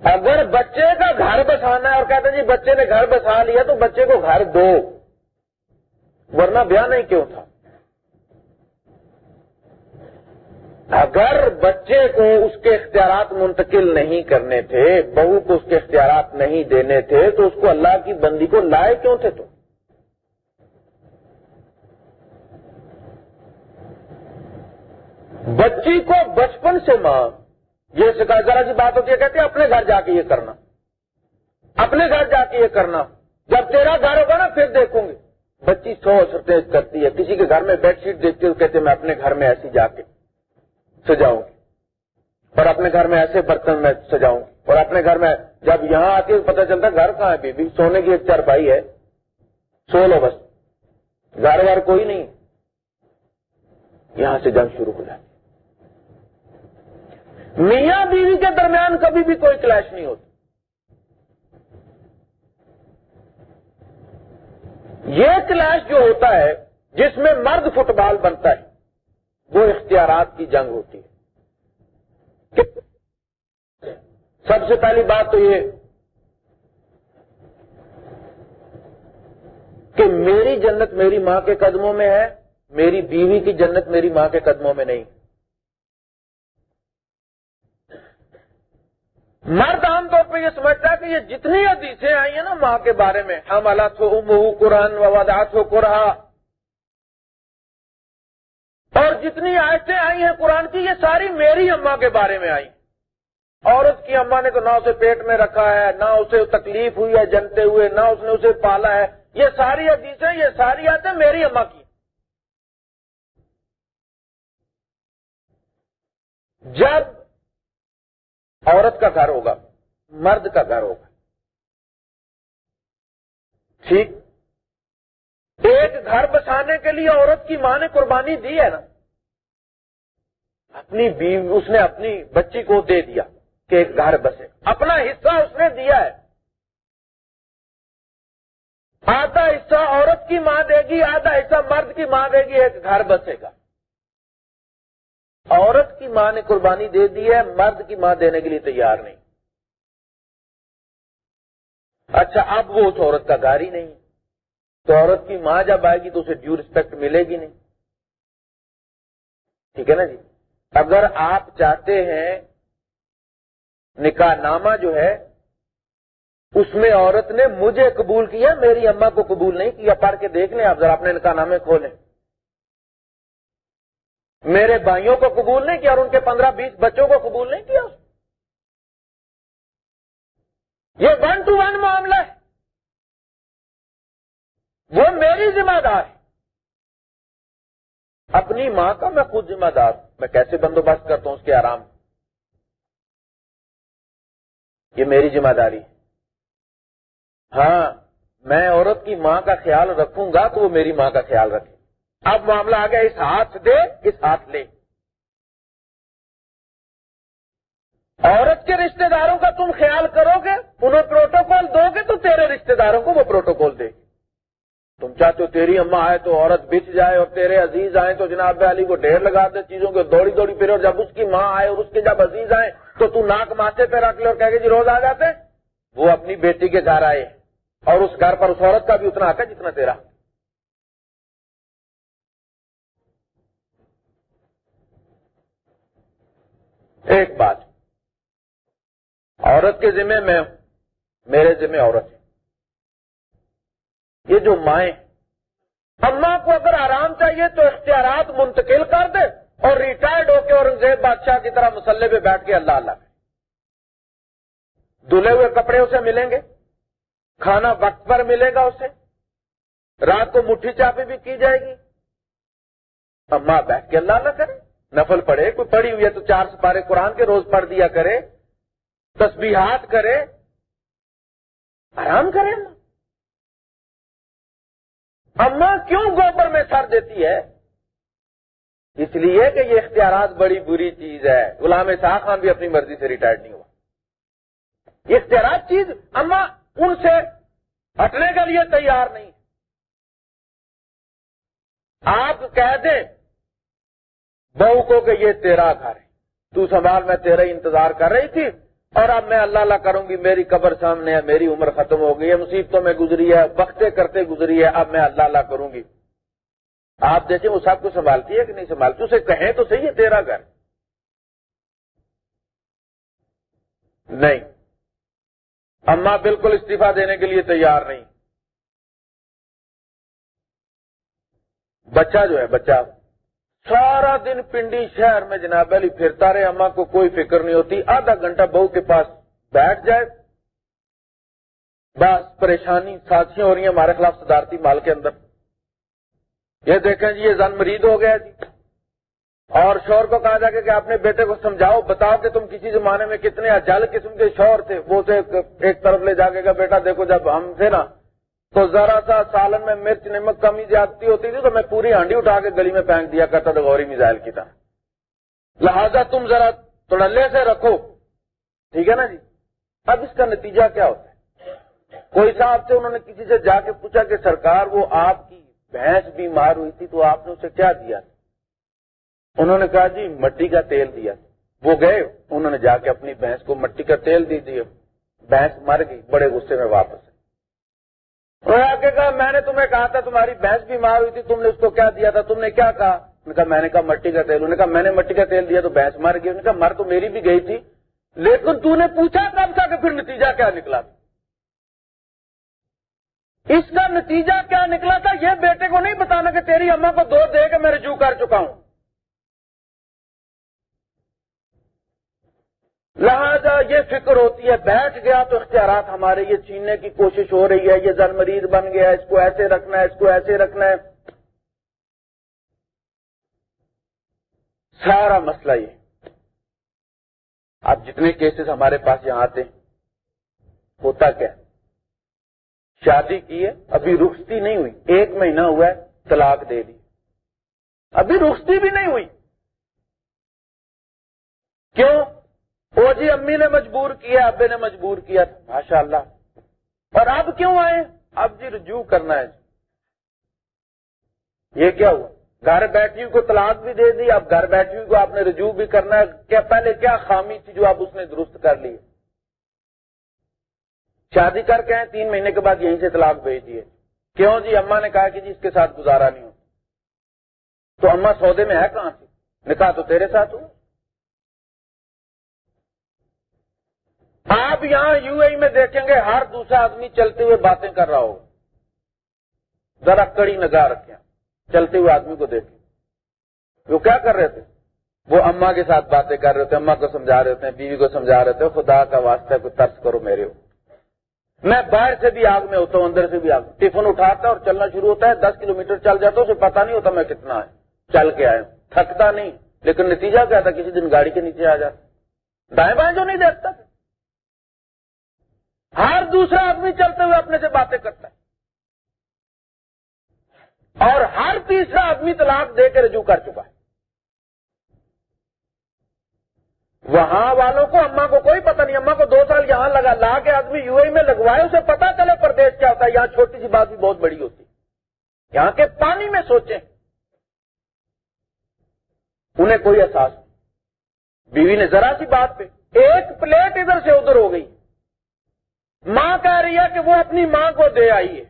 اگر بچے کا گھر بسانا ہے اور کہتے ہیں جی بچے نے گھر بسا لیا تو بچے کو گھر دو۔ ورنہ بیاہ نہیں کیوں تھا؟ اگر بچے کو اس کے اختیارات منتقل نہیں کرنے تھے، بہو کو اس کے اختیارات نہیں دینے تھے، تو اس کو اللہ کی بندی کو لائے کیوں تھے تو؟ بچی کو بچپن سے ماں یہ ذرا سی بات ہوتی ہے، کہتے ہیں اپنے گھر جا کے یہ کرنا۔ اپنے گھر جا کے یہ کرنا۔ جب تیرا گھر ہوگا نا، پھر دیکھوں گی بچی سو سرتے کرتی ہے، کسی کے گھر میں بیڈ شیٹ دیکھتی ہے کہتے میں اپنے گھر میں ایسی جا کے سجاؤں گی۔ اور اپنے گھر میں ایسے برتن میں سجاؤں گی۔ اور اپنے گھر میں جب یہاں آتی پتا چلتا گھر کہاں ہے بیوی؟ سونے کی ایک چارپائی ہے۔ سو لو بس۔ گھر وار کوئی نہیں۔ یہاں سے جنگ شروع ہو جاتی میاں بیوی کے درمیان کبھی بھی کوئی کلیش نہیں ہوتا یہ کلیش جو ہوتا ہے، جس میں مرد فٹ بال بنتا ہے، وہ اختیارات کی جنگ ہوتی ہے۔ سب سے پہلی بات تو یہ کہ میری جنت میری ماں کے قدموں میں ہے، میری بیوی کی جنت میری ماں کے قدموں میں نہیں۔ مرد عام طور پہ یہ سمجھتا ہے کہ یہ جتنی حدیثیں آئی ہیں نا ماں کے بارے میں ہم اللہ ہو قرآن وادات ہو قرآ اور جتنی آیتیں آئی ہیں قرآن کی، یہ ساری میری اماں کے بارے میں آئی۔ عورت کی اماں نے تو نہ اسے پیٹ میں رکھا ہے، نہ اسے تکلیف ہوئی ہے، جنتے ہوئے، نہ اس نے اسے پالا ہے۔ یہ ساری حدیثیں، یہ ساری آیتیں میری اماں کی۔ جب عورت کا گھر ہوگا، مرد کا گھر ہوگا۔ ٹھیک؟ ایک گھر بسانے کے لیے عورت کی ماں نے قربانی دی ہے نا۔ اپنی بیوی، اس نے اپنی بچی کو دے دیا کہ ایک گھر بسے۔ اپنا حصہ اس نے دیا ہے۔ آدھا حصہ عورت کی ماں دے گی، آدھا حصہ مرد کی ماں دے گی، ایک گھر بسے گا۔ عورت کی ماں نے قربانی دے دی ہے، مرد کی ماں دینے کے لیے تیار نہیں۔ اچھا اب وہ اس عورت کا گھر ہی نہیں۔ تو عورت کی ماں جب آئے گی تو اسے ڈیو رسپیکٹ ملے گی نہیں۔ ٹھیک ہے نا جی؟ اگر آپ چاہتے ہیں، نکاح نامہ جو ہے، اس میں عورت نے مجھے قبول کیا، میری اما کو قبول نہیں کیا، پڑھ کے دیکھ لیں آپ، ذرا اپنے نکاح نامے کھولیں۔ میرے بھائیوں کو قبول نہیں کیا اور ان کے پندرہ بیس بچوں کو قبول نہیں کیا؟ یہ ون ٹو ون معاملہ ہے۔ وہ میری ذمہ دار ہے۔ اپنی ماں کا میں خود ذمہ دار میں کیسے بندوبست کرتا ہوں اس کے آرام؟ یہ میری ذمہ داری ہاں میں عورت کی ماں کا خیال رکھوں گا تو وہ میری ماں کا خیال رکھے۔ اب معاملہ آ گیا، اس ہاتھ دے، اس ہاتھ لے۔ عورت کے رشتہ داروں کا تم خیال کرو گے انہیں پروٹوکول دو گے تو تیرے رشتہ داروں کو وہ پروٹوکول دے گی۔ تم چاہتے ہو تیری اما آئے تو عورت بچ جائے اور تیرے عزیز آئے تو جناب علی کو ڈھیر لگا دے چیزوں کو دوڑی دوڑی پھر اور جب اس کی ماں آئے اور اس کے جب عزیز آئے تو تو ناک ماتھے پہ رکھ لے اور کہ جی روز آ جاتے۔ وہ اپنی بیٹی کے گھر آئے اور اس گھر پر اس عورت کا بھی اتنا حق ہے جتنا تیرا۔ ایک بات۔ عورت کے ذمہ میں میرے ذمہ عورت ہے۔ یہ جو مائیں اما کو اگر آرام چاہیے تو اختیارات منتقل کر دے اور ریٹائرڈ ہو کے اورنگزیب بادشاہ کی طرح مسلح پہ بیٹھ کے اللہ اللہ دلے ہوئے کپڑے اسے ملیں گے، کھانا وقت پر ملے گا اسے، رات کو مٹھی چاپی بھی کی جائے گی۔ اما بیٹھ کے اللہ اللہ کرے۔ نفل پڑھے، کوئی پڑھی ہوئی ہے تو چار سپارے قرآن کے روز پڑھ دیا کرے، تسبیحات کرے، آرام کرے۔ اما کیوں گوبر میں سر دیتی ہے؟ اس لیے کہ یہ اختیارات بڑی بری چیز ہے۔ غلام شاہ خان بھی اپنی مرضی سے ریٹائرڈ نہیں ہوا۔ یہ اختیارات چیز اما ان سے ہٹنے کے لیے تیار نہیں۔ آپ کہہ دیں بہو کو کہ یہ تیرا گھر ہے۔ تو سنبھال، میں تیرا انتظار کر رہی تھی۔ اور اب میں اللہ اللہ کروں گی، میری قبر سامنے ہے، میری عمر ختم ہو گئی ہے، مصیبتوں میں گزری ہے، بختے کرتے گزری ہے، اب میں اللہ اللہ کروں گی۔ آپ دیکھیں، وہ سب کو سنبھالتی ہے کہ نہیں سنبھالتی؟ اسے کہیں تو صحیح ہے، تیرا گھر۔ نہیں۔ اما بالکل استعفی دینے کے لیے تیار نہیں۔ بچہ جو ہے، بچہ۔ سارا دن پنڈی شہر میں جناب علی پھرتا رہے اما کو کوئی فکر نہیں ہوتی، آدھا گھنٹہ بہو کے پاس بیٹھ جائے۔ بس، پریشانی ساتھیاں ہو رہی ہیں، ہمارے خلاف صدارتی مال کے اندر۔ یہ دیکھیں جی یہ زن مرید ہو گیا جی۔ اور شور کو کہا جائے کہ اپنے بیٹے کو سمجھاؤ، بتاؤ کہ تم کسی زمانے میں کتنے اجل قسم کے شور تھے۔ وہ سے ایک طرف لے جا کے بیٹا دیکھو جب ہم تھے نا تو ذرا سا سالن میں مرچ نمک کمی زیادتی ہوتی تھی تو میں پوری ہانڈی اٹھا کے گلی میں پھینک دیا کرتا تھا غوری میزائل کی طرح۔ لہذا تم ذرا توڑلے سے رکھو۔ ٹھیک ہے نا جی؟ اب اس کا نتیجہ کیا ہوتا ہے؟ کوئی صاحب سے انہوں نے کسی سے جا کے پوچھا کہ سرکار وہ آپ کی بھینس بیمار ہوئی تھی تو آپ نے اسے کیا دیا؟ انہوں نے کہا جی مٹی کا تیل دیا۔ وہ گئے، انہوں نے جا کے اپنی بھینس کو مٹی کا تیل دی دیا۔ بھینس مر گئی، بڑے غصے میں واپس۔ کے کہا، میں نے تمہیں کہا تھا تمہاری بھینس بیمار ہوئی تھی، تم نے اس کو کیا دیا تھا؟ تم نے کیا کہا؟ انہوں نے کہا، میں نے کہا مٹی کا تیل۔ انہوں نے کہا، میں نے مٹی کا تیل دیا تو بھینس مر گئی۔ انہوں نے کہا، مر تو میری بھی گئی تھی۔ لیکن تو نے پوچھا کب تھا کہ پھر نتیجہ کیا نکلا تھا؟ اس کا نتیجہ کیا نکلا تھا؟ یہ بیٹے کو نہیں بتانا کہ تیری اما کو دو دے کے میں رجوع کر چکا ہوں۔ لہذا یہ فکر ہوتی ہے، بیٹھ گیا تو اختیارات ہمارے، یہ چیننے کی کوشش ہو رہی ہے، یہ زن مریض بن گیا، اس کو ایسے رکھنا ہے، اس کو ایسے رکھنا ہے۔ سارا مسئلہ یہ۔ اب جتنے کیسز ہمارے پاس یہاں آتے ہوتا کیا؟ شادی کی ہے، ابھی رخصتی نہیں ہوئی۔ ایک مہینہ ہوا ہے، طلاق دے دی۔ ابھی رخصتی بھی نہیں ہوئی۔ کیوں؟ جی امی نے مجبور کیا، ابے نے مجبور کیا۔ ماشاء اللہ اور اب کیوں آئے؟ اب جی رجوع کرنا ہے۔ یہ کیا ہوا؟ گھر بیٹھی کو طلاق بھی دے دی، اب گھر بیٹھی کو آپ نے رجوع بھی کرنا ہے۔ کیا پہلے کیا خامی تھی جو آپ اس نے درست کر لی؟ شادی کر کے آئے، تین مہینے کے بعد یہیں سے طلاق بھیج دیے۔ کیوں جی؟ اما نے کہا کہ جی اس کے ساتھ گزارا نہیں ہو تو اما سودے میں ہے کہاں سے؟ نکاح تو تیرے ساتھ ہو آپ یہاں یو اے میں دیکھیں گے ہر دوسرا آدمی چلتے ہوئے باتیں کر رہا ہو۔ ذرا کڑی نگاہ رکھیں۔ چلتے ہوئے آدمی کو دیکھیں۔ وہ کیا کر رہے تھے؟ وہ اما کے ساتھ باتیں کر رہے تھے اما کو سمجھا رہے تھے، بیوی کو سمجھا رہے تھے، خدا کا واسطہ کو ترس کرو میرے ہو۔ میں باہر سے بھی آگ میں ہوتا ہوں، اندر سے بھی آگ۔ ٹفن اٹھاتا اور چلنا شروع ہوتا ہے، دس کلو میٹر چل جاتا ہوں، اسے پتا نہیں ہوتا میں کتنا ہے۔ چل کے آئے تھکتا نہیں، لیکن نتیجہ کیا تھا؟ کسی دن گاڑی کے نیچے آ جاتا دائیں بائیں جو نہیں دیکھتا ہر دوسرا آدمی چلتے ہوئے اپنے سے باتیں کرتا ہے۔ اور ہر تیسرا آدمی طلاق دے کے رجوع کر چکا ہے۔ وہاں والوں کو اما کو کوئی پتہ نہیں اما کو دو سال یہاں لگا، لا کے آدمی یو اے میں لگوائے، اسے پتا چلے پردیش کیا ہوتا ہے، یہاں چھوٹی سی بات بھی بہت بڑی ہوتی ہے۔ یہاں کے پانی میں سوچیں۔ انہیں کوئی احساس نہیں۔ بیوی نے ذرا سی بات پہ ایک پلیٹ ادھر سے ادھر ہو گئی۔ ماں کہہ رہی ہے کہ وہ اپنی ماں کو دے آئی ہے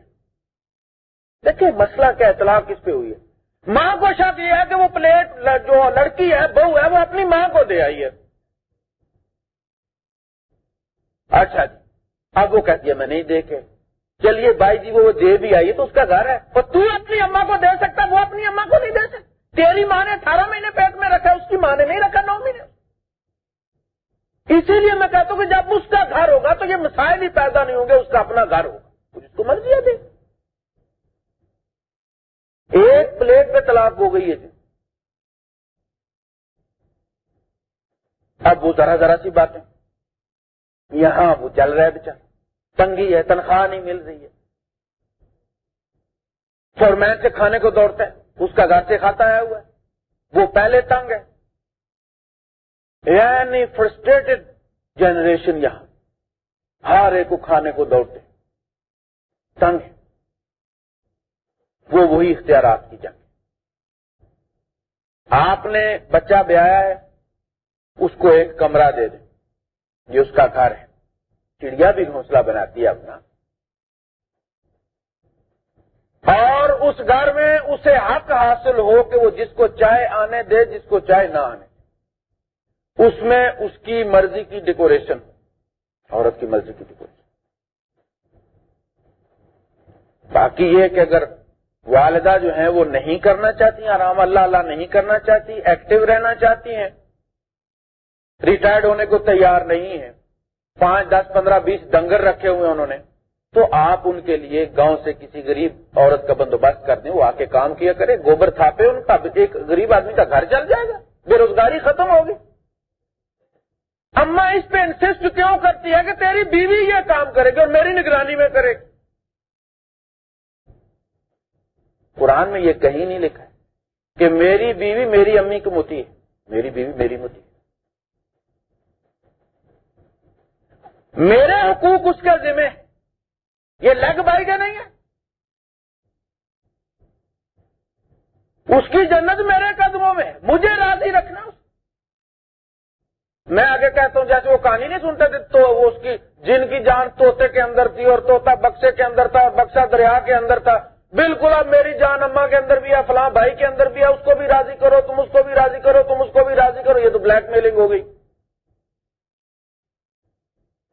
دیکھیں مسئلہ کیا اطلاع کس پہ ہوئی ہے؟ ماں کو شک یہ ہے کہ وہ پلیٹ جو لڑکی ہے، بہو ہے، وہ اپنی ماں کو دے آئی ہے۔ اچھا جی اب وہ کہتی ہے، میں نہیں دیکھے۔ چلیے بھائی جی وہ دے بھی آئی ہے تو اس کا گھر ہے۔ اور تو اپنی اما کو دے سکتا وہ اپنی اما کو نہیں دے سکتا۔ تیری ماں نے اٹھارہ مہینے پیٹ میں رکھا، اس کی ماں نے نہیں رکھا، نو مہینے۔ اسی لیے میں کہتا ہوں کہ جب اس کا گھر ہوگا تو یہ مسائل ہی پیدا نہیں ہوں گے، اس کا اپنا گھر ہوگا۔ اس کو مرضی دے۔ ایک پلیٹ پہ طلاق ہو گئی ہے جی۔ اب وہ ذرا ذرا سی باتیں۔ یہاں وہ چل رہا ہے بچہ تنگی ہے، تنخواہ نہیں مل رہی ہے۔ فورمین سے کھانے کو دوڑتا ہے اس کا گھر سے کھاتا ہے ہوا ہے وہ پہلے تنگ ہے۔ یعنی فرسٹریٹڈ جنریشن یہاں ہر ایک کو کھانے کو دوڑتے تنگ وہ وہی اختیارات کی جنگ آپ نے بچہ بیایا ہے، اس کو ایک کمرہ دے دیں۔ یہ اس کا گھر ہے۔ چڑیا بھی گھونسلہ بناتی ہے اپنا۔ اور اس گھر میں اسے حق حاصل ہو کہ وہ جس کو چائے آنے دے، جس کو چائے نہ آنے۔ اس میں اس کی مرضی کی ڈیکوریشن عورت کی مرضی کی ڈیکوریشن باقی یہ کہ اگر والدہ جو ہیں وہ نہیں کرنا چاہتی ہیں، آرام اللہ اللہ نہیں کرنا چاہتی ایکٹیو رہنا چاہتی ہیں ریٹائرڈ ہونے کو تیار نہیں ہے پانچ، دس، پندرہ، بیس ڈنگر رکھے ہوئے انہوں نے، تو آپ ان کے لیے گاؤں سے کسی غریب عورت کا بندوبست کر دیں، وہ آ کے کام کیا کرے، گوبر تھاپے ان کا، ایک غریب آدمی کا گھر چل جائے گا، بے روزگاری ختم ہوگی۔ اما اس پہ انسسٹ کیوں کرتی ہے کہ تیری بیوی یہ کام کرے گی اور میری نگرانی میں کرے گی؟ قرآن میں یہ کہیں نہیں لکھا ہے کہ میری بیوی میری امی کی متی ہے۔ میری بیوی میری متی ہے۔ میرے حقوق اس کے ذمہ یہ لگ بائی کا نہیں ہے۔ اس کی جنت میرے قدموں میں مجھے راضی رکھنا اس میں آگے کہتا ہوں، جیسے وہ کہانی نہیں سنتے تھے، تو وہ اس کی جن کی جان توتے کے اندر تھی اور توتا بکسے کے اندر تھا اور بکسا دریا کے اندر تھا۔ بالکل اب میری جان اما کے اندر بھی ہے، فلاں بھائی کے اندر بھی ہے، اس کو بھی راضی کرو، تم اس کو بھی راضی کرو، تم اس کو بھی راضی کرو۔ یہ تو بلیک میلنگ ہو گئی۔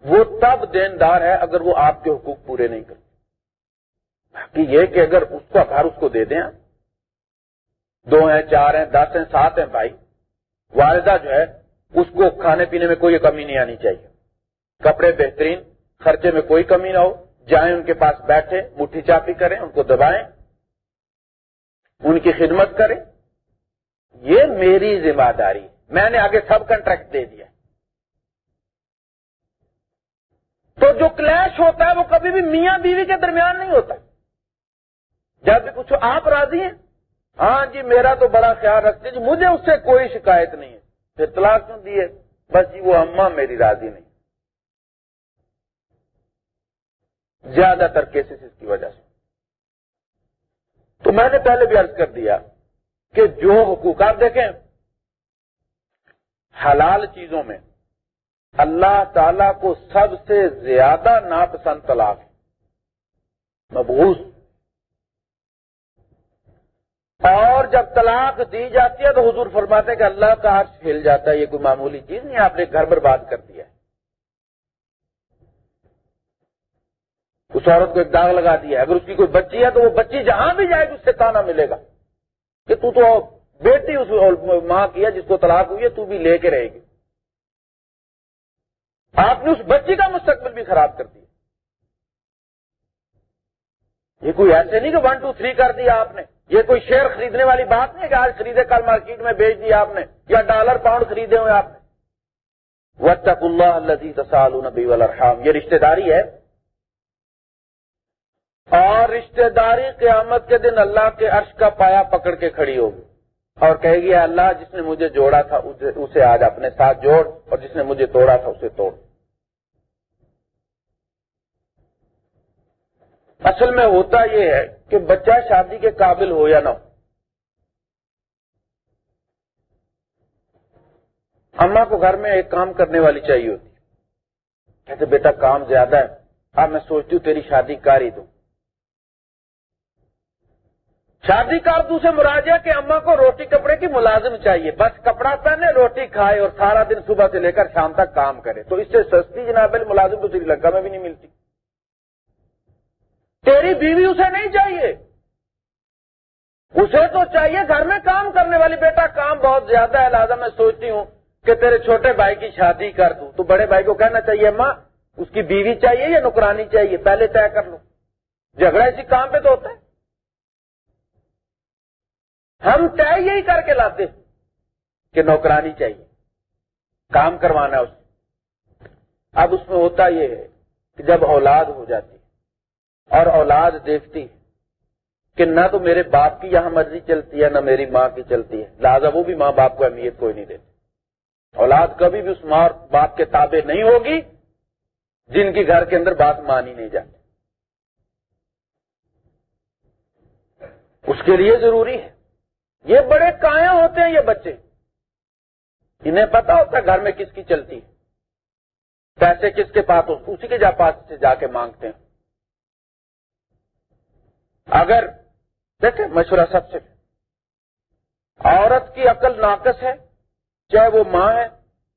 وہ تب دیندار ہے اگر وہ آپ کے حقوق پورے نہیں کرتے۔ باقی یہ کہ اگر اس کا گھر اس کو دے دیں، دو ہیں، چار ہیں، دس ہیں، سات ہیں، بھائی۔ والدہ جو ہے اس کو کھانے پینے میں کوئی کمی نہیں آنی چاہیے۔ کپڑے بہترین خرچے میں کوئی کمی نہ ہو۔ جائیں ان کے پاس بیٹھے، مٹھی چاپی کریں، ان کو دبائیں، ان کی خدمت کریں۔ یہ میری ذمہ داری۔ میں نے آگے سب کنٹریکٹ دے دیا۔ تو جو کلیش ہوتا ہے، وہ کبھی بھی میاں بیوی کے درمیان نہیں ہوتا۔ جب بھی پوچھو، آپ راضی ہیں؟ ہاں جی میرا تو بڑا خیال رکھتے جی مجھے اس سے کوئی شکایت نہیں ہے۔ پھر طلاق کیوں دیے بس جی وہ اما میری راضی نہیں۔ زیادہ تر کیسز اس کی وجہ سے۔ تو میں نے پہلے بھی عرض کر دیا کہ جو حقوق آپ دیکھیں، حلال چیزوں میں اللہ تعالی کو سب سے زیادہ ناپسند طلاق ہے۔ مبوس اور جب طلاق دی جاتی ہے تو حضور فرماتے ہیں کہ اللہ کا ہاتھ ہل جاتا ہے، یہ کوئی معمولی چیز نہیں، آپ نے گھر برباد کر دیا اس عورت کو ایک داغ لگا دیا ہے۔ اگر اس کی کوئی بچی ہے تو وہ بچی جہاں بھی جائے گی، اس سے تانا ملے گا۔ کہ تو تو بیٹی اس ماں کی ہے جس کو طلاق ہوئی ہے، تو بھی لے کے رہے گی۔ آپ نے اس بچی کا مستقبل بھی خراب کر دیا۔ یہ کوئی ایسے نہیں کہ ون ٹو تھری کر دیا آپ نے۔ یہ کوئی شیئر خریدنے والی بات نہیں کہ آج خریدے، کل مارکیٹ میں بیچ دیا آپ نے، یا ڈالر پاؤنڈ خریدے ہوئے آپ نے۔ وطق اللہ اللہ تسال نبی والرحام یہ رشتہ داری ہے۔ اور رشتہ داری قیامت کے دن اللہ کے عرش کا پایا پکڑ کے کھڑی ہوگی۔ اور کہے گی اللہ، جس نے مجھے جوڑا تھا اسے آج اپنے ساتھ جوڑ، اور جس نے مجھے توڑا تھا، اسے توڑ۔ اصل میں ہوتا یہ ہے کہ بچہ شادی کے قابل ہو یا نہ ہو۔ اما کو گھر میں ایک کام کرنے والی چاہیے ہوتی کہتے بیٹا کام زیادہ ہے۔ اب میں سوچتی ہوں تیری شادی کر ہی دوں۔ شادی کارتو سے مراجہ کہ اما کو روٹی کپڑے کی ملازم چاہیے۔ بس کپڑا پہنے، روٹی کھائے اور سارا دن صبح سے لے کر شام تک کام کرے۔ تو اس سے سستی جناب ملازم تو سری لنکا میں بھی نہیں ملتی۔ تیری بیوی اسے نہیں چاہیے۔ اسے تو چاہیے گھر میں کام کرنے والی۔ بیٹا، کام بہت زیادہ ہے، لہٰذا میں سوچتی ہوں کہ تیرے چھوٹے بھائی کی شادی کر دوں۔ تو بڑے بھائی کو کہنا چاہیے، ماں، اس کی بیوی چاہیے یا نکرانی چاہیے؟ پہلے طے کر لو۔ جھگڑا اسی کام پہ تو ہوتا ہے۔ ہم طے یہی کر کے لاتے کہ نوکرانی چاہیے، کام کروانا اس اب اس میں ہوتا یہ ہے کہ جب اولاد ہو جاتی اور اولاد دیکھتی کہ نہ تو میرے باپ کی یہاں مرضی چلتی ہے، نہ میری ماں کی چلتی ہے۔ لہٰذا وہ بھی ماں باپ کو اہمیت کوئی نہیں دیتی۔ اولاد کبھی بھی اس ماں باپ کے تابع نہیں ہوگی جن کی گھر کے اندر بات مانی نہیں جاتی۔ اس کے لیے ضروری ہے۔ یہ بڑے کائیں ہوتے ہیں یہ بچے۔ انہیں پتا ہوتا ہے گھر میں کس کی چلتی پیسے کس کے پاس، اسی کے جا پاس سے جا کے مانگتے ہیں۔ اگر دیکھیں مشورہ سب سے عورت کی عقل ناقص ہے، چاہے وہ ماں ہے،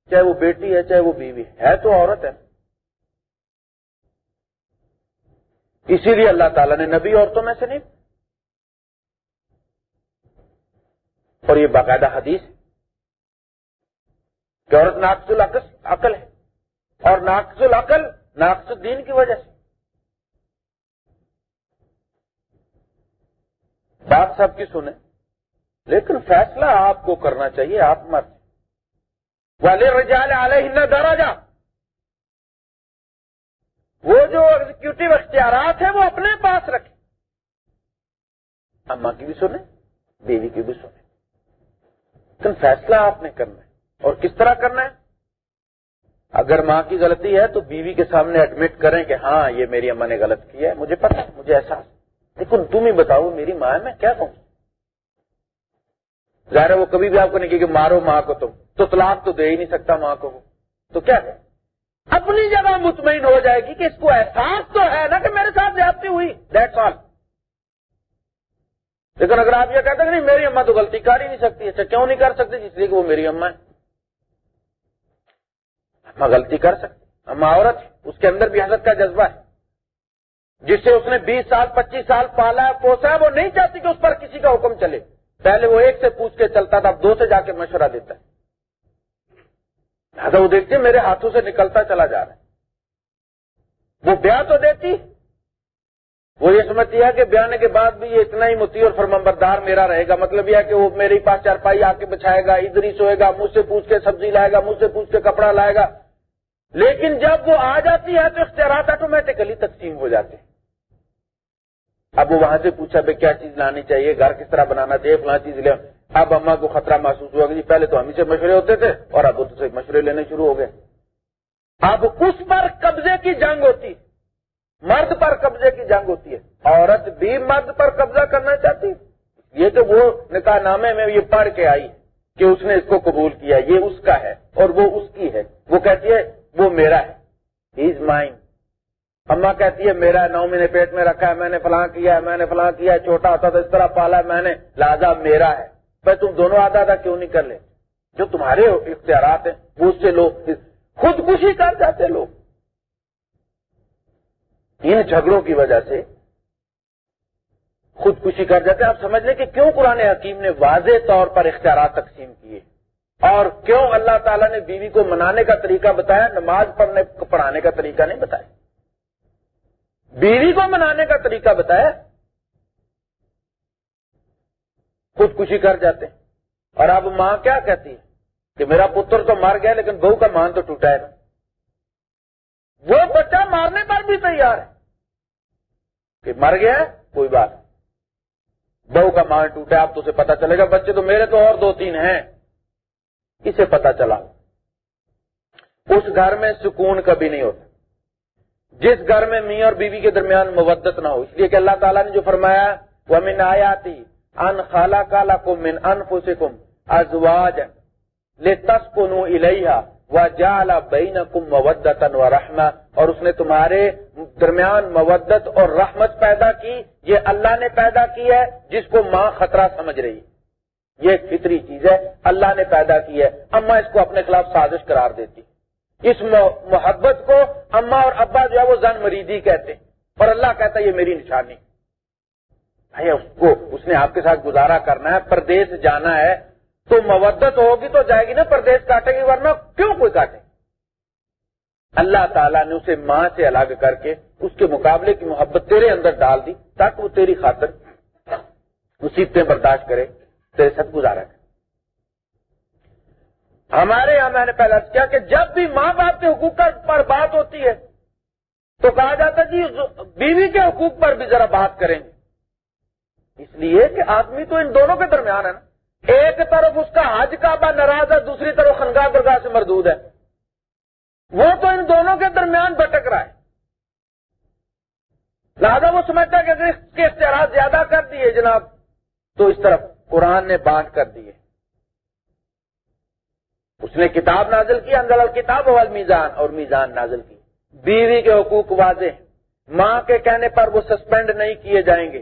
چاہے وہ بیٹی ہے، چاہے وہ بیوی ہے تو عورت ہے۔ اسی لیے اللہ تعالیٰ نے نبی عورتوں میں سے نہیں۔ اور یہ باقاعدہ حدیث ہے کہ عورت ناقص العقل، عقل ہے۔ اور ناقص العقل ناقص الدین کی وجہ سے۔ بات سب کی سنیں۔ لیکن فیصلہ آپ کو کرنا چاہیے، آپ مت۔ والے رجال علیہ درجہ وہ جو ایگزیکٹو اختیارات ہیں، وہ اپنے پاس رکھیں۔ اما کی بھی سنیں، بیوی کی بھی سنیں۔ لیکن فیصلہ آپ نے کرنا ہے۔ اور کس طرح کرنا ہے؟ اگر ماں کی غلطی ہے تو بیوی کے سامنے ایڈمٹ کریں کہ ہاں یہ میری اما نے غلط کیا ہے، مجھے پتا مجھے احساس لیکن تم ہی بتاؤ میری ماں ہے، میں کیا کہوں؟ ظاہر ہے وہ کبھی بھی آپ کو نہیں کہ مارو ماں کو تم۔ تو طلاق تو دے ہی نہیں سکتا ماں کو تو کیا ہے؟ اپنی جگہ مطمئن ہو جائے گی کہ اس کو احساس تو ہے نا کہ میرے ساتھ زیادتی ہوئی۔ دیٹس آل لیکن اگر آپ یہ کہتے ہیں نہیں، میری اما تو غلطی کر ہی نہیں سکتی۔ اچھا کیوں نہیں کر سکتی؟ جس لیے کہ وہ میری اما ہے۔ اما غلطی کر سکتی۔ اما عورت، اس کے اندر بھی حضرت کا جذبہ ہے۔ جس سے اس نے بیس سال، پچیس سال پالا ہے، پوسا ہے، وہ نہیں چاہتی کہ اس پر کسی کا حکم چلے۔ پہلے وہ ایک سے پوچھ کے چلتا تھا، اب دو سے جا کے مشورہ دیتا ہے۔ لہٰذا وہ دیکھتے میرے ہاتھوں سے نکلتا چلا جا رہا ہے۔ وہ بیاہ تو دیتی، وہ یہ سمجھتی ہے کہ بیانے کے بعد بھی یہ اتنا ہی متی اور فرمبردار میرا رہے گا۔ مطلب یہ ہے کہ وہ میرے پاس چارپائی آ کے بچھائے گا، ادھر ہی سوئے گا، مجھ سے پوچھ کے سبزی لائے گا، مجھ سے پوچھ کے کپڑا لائے گا۔ لیکن جب وہ آ جاتی ہے تو اختیارات آٹومیٹکلی تقسیم ہو جاتے ہیں۔ اب وہ وہاں سے پوچھا بھائی کیا چیز لانی چاہیے؟ گھر کس طرح بنانا چاہیے؟ فلاں چیز لے اب اما کو خطرہ محسوس ہوا کہ جی پہلے تو ہم سے مشورے ہوتے تھے اور اب وہ سے مشورے لینے شروع ہو گئے۔ اب اس پر قبضے کی جنگ ہوتی مرد پر قبضے کی جنگ ہوتی ہے۔ عورت بھی مرد پر قبضہ کرنا چاہتی یہ تو وہ نکاح نامے میں یہ پڑھ کے آئی کہ اس نے اس کو قبول کیا، یہ اس کا ہے اور وہ اس کی ہے۔ وہ کہتی ہے وہ میرا ہے۔ از مائنڈ اما کہتی ہے، میرا ہے، نو مہینے پیٹ میں رکھا ہے، میں نے فلاں کیا ہے، میں نے فلاں کیا ہے، چھوٹا ہوتا تو اس طرح پالا ہے، میں نے لہذا میرا ہے۔ بھائی تم دونوں آدھا آدھا کیوں نہیں کر لیں جو تمہارے اختیارات ہیں، وہ اس سے لوگ خودکشی کر جاتے لوگ۔ ان جھگڑوں کی وجہ سے خودکشی کر جاتے آپ سمجھ لیں کہ کیوں قرآن حکیم نے واضح طور پر اختیارات تقسیم کیے؟ اور کیوں اللہ تعالیٰ نے بیوی کو منانے کا طریقہ بتایا؟ نماز پڑھنے پڑھانے کا طریقہ نہیں بتایا۔ بیوی کو منانے کا طریقہ بتایا۔ خودکشی کر جاتے۔ ہیں اور اب ماں کیا کہتی ہے؟ کہ میرا پتر تو مر گیا لیکن بہو کا مان تو ٹوٹا ہے۔ نا وہ بچہ مارنے پر بھی تیار ہے۔ کہ مر گیا کوئی بات بہو کا مان ٹوٹا اب تو اسے پتا چلے گا۔ بچے تو میرے تو اور دو تین ہیں۔ اسے پتا چلا۔ اس گھر میں سکون کبھی نہیں ہوتا۔ جس گھر میں میاں اور بیوی کے درمیان مبت نہ ہو۔ اس لیے کہ اللہ تعالیٰ نے جو فرمایا وہ من آیاتی ان خالہ کالا کم من ان پوسے کم ازواج لے تس کو نو الحا و بین کم اور اس نے تمہارے درمیان مودت اور رحمت پیدا کی۔ یہ اللہ نے پیدا کی ہے، جس کو ماں خطرہ سمجھ رہی یہ ایک فطری چیز ہے، اللہ نے پیدا کی ہے اما اس کو اپنے خلاف سازش قرار دیتی۔ اس محبت کو اما اور ابا جو ہے وہ زن مریضی کہتے ہیں، اور اللہ کہتا ہے یہ میری نشانی۔ اس کو، اس نے آپ کے ساتھ گزارا کرنا ہے پردیش جانا ہے۔ تو مودت ہوگی تو جائے گی نا پردیش کاٹے گی، ورنہ کیوں کوئی کاٹے؟ اللہ تعالیٰ نے اسے ماں سے الگ کر کے اس کے مقابلے کی محبت تیرے اندر ڈال دی، تاکہ وہ تیری خاطر مصیبتیں برداشت کرے۔ تیرے ساتھ گزارا کرے ہمارے یہاں میں نے پہلا کیا کہ جب بھی ماں باپ کے حقوق پر بات ہوتی ہے تو کہا جاتا جی بیوی کے حقوق پر بھی ذرا بات کریں گے۔ اس لیے کہ آدمی تو ان دونوں کے درمیان ہے نا۔ ایک طرف اس کا حج کعبہ ناراض ہے، دوسری طرف خنگاہ درگاہ سے مردود ہے۔ وہ تو ان دونوں کے درمیان بٹک رہا ہے۔ لہذا وہ سمجھتا ہے کہ اگر اس کے اختیارات زیادہ کر دیے جناب، تو اس طرف قرآن نے بانٹ کر دیے اس نے کتاب نازل کی، اندر کتاب وال میزان اور میزان نازل کی۔ بیوی کے حقوق واضح، ماں کے کہنے پر وہ سسپینڈ نہیں کیے جائیں گے۔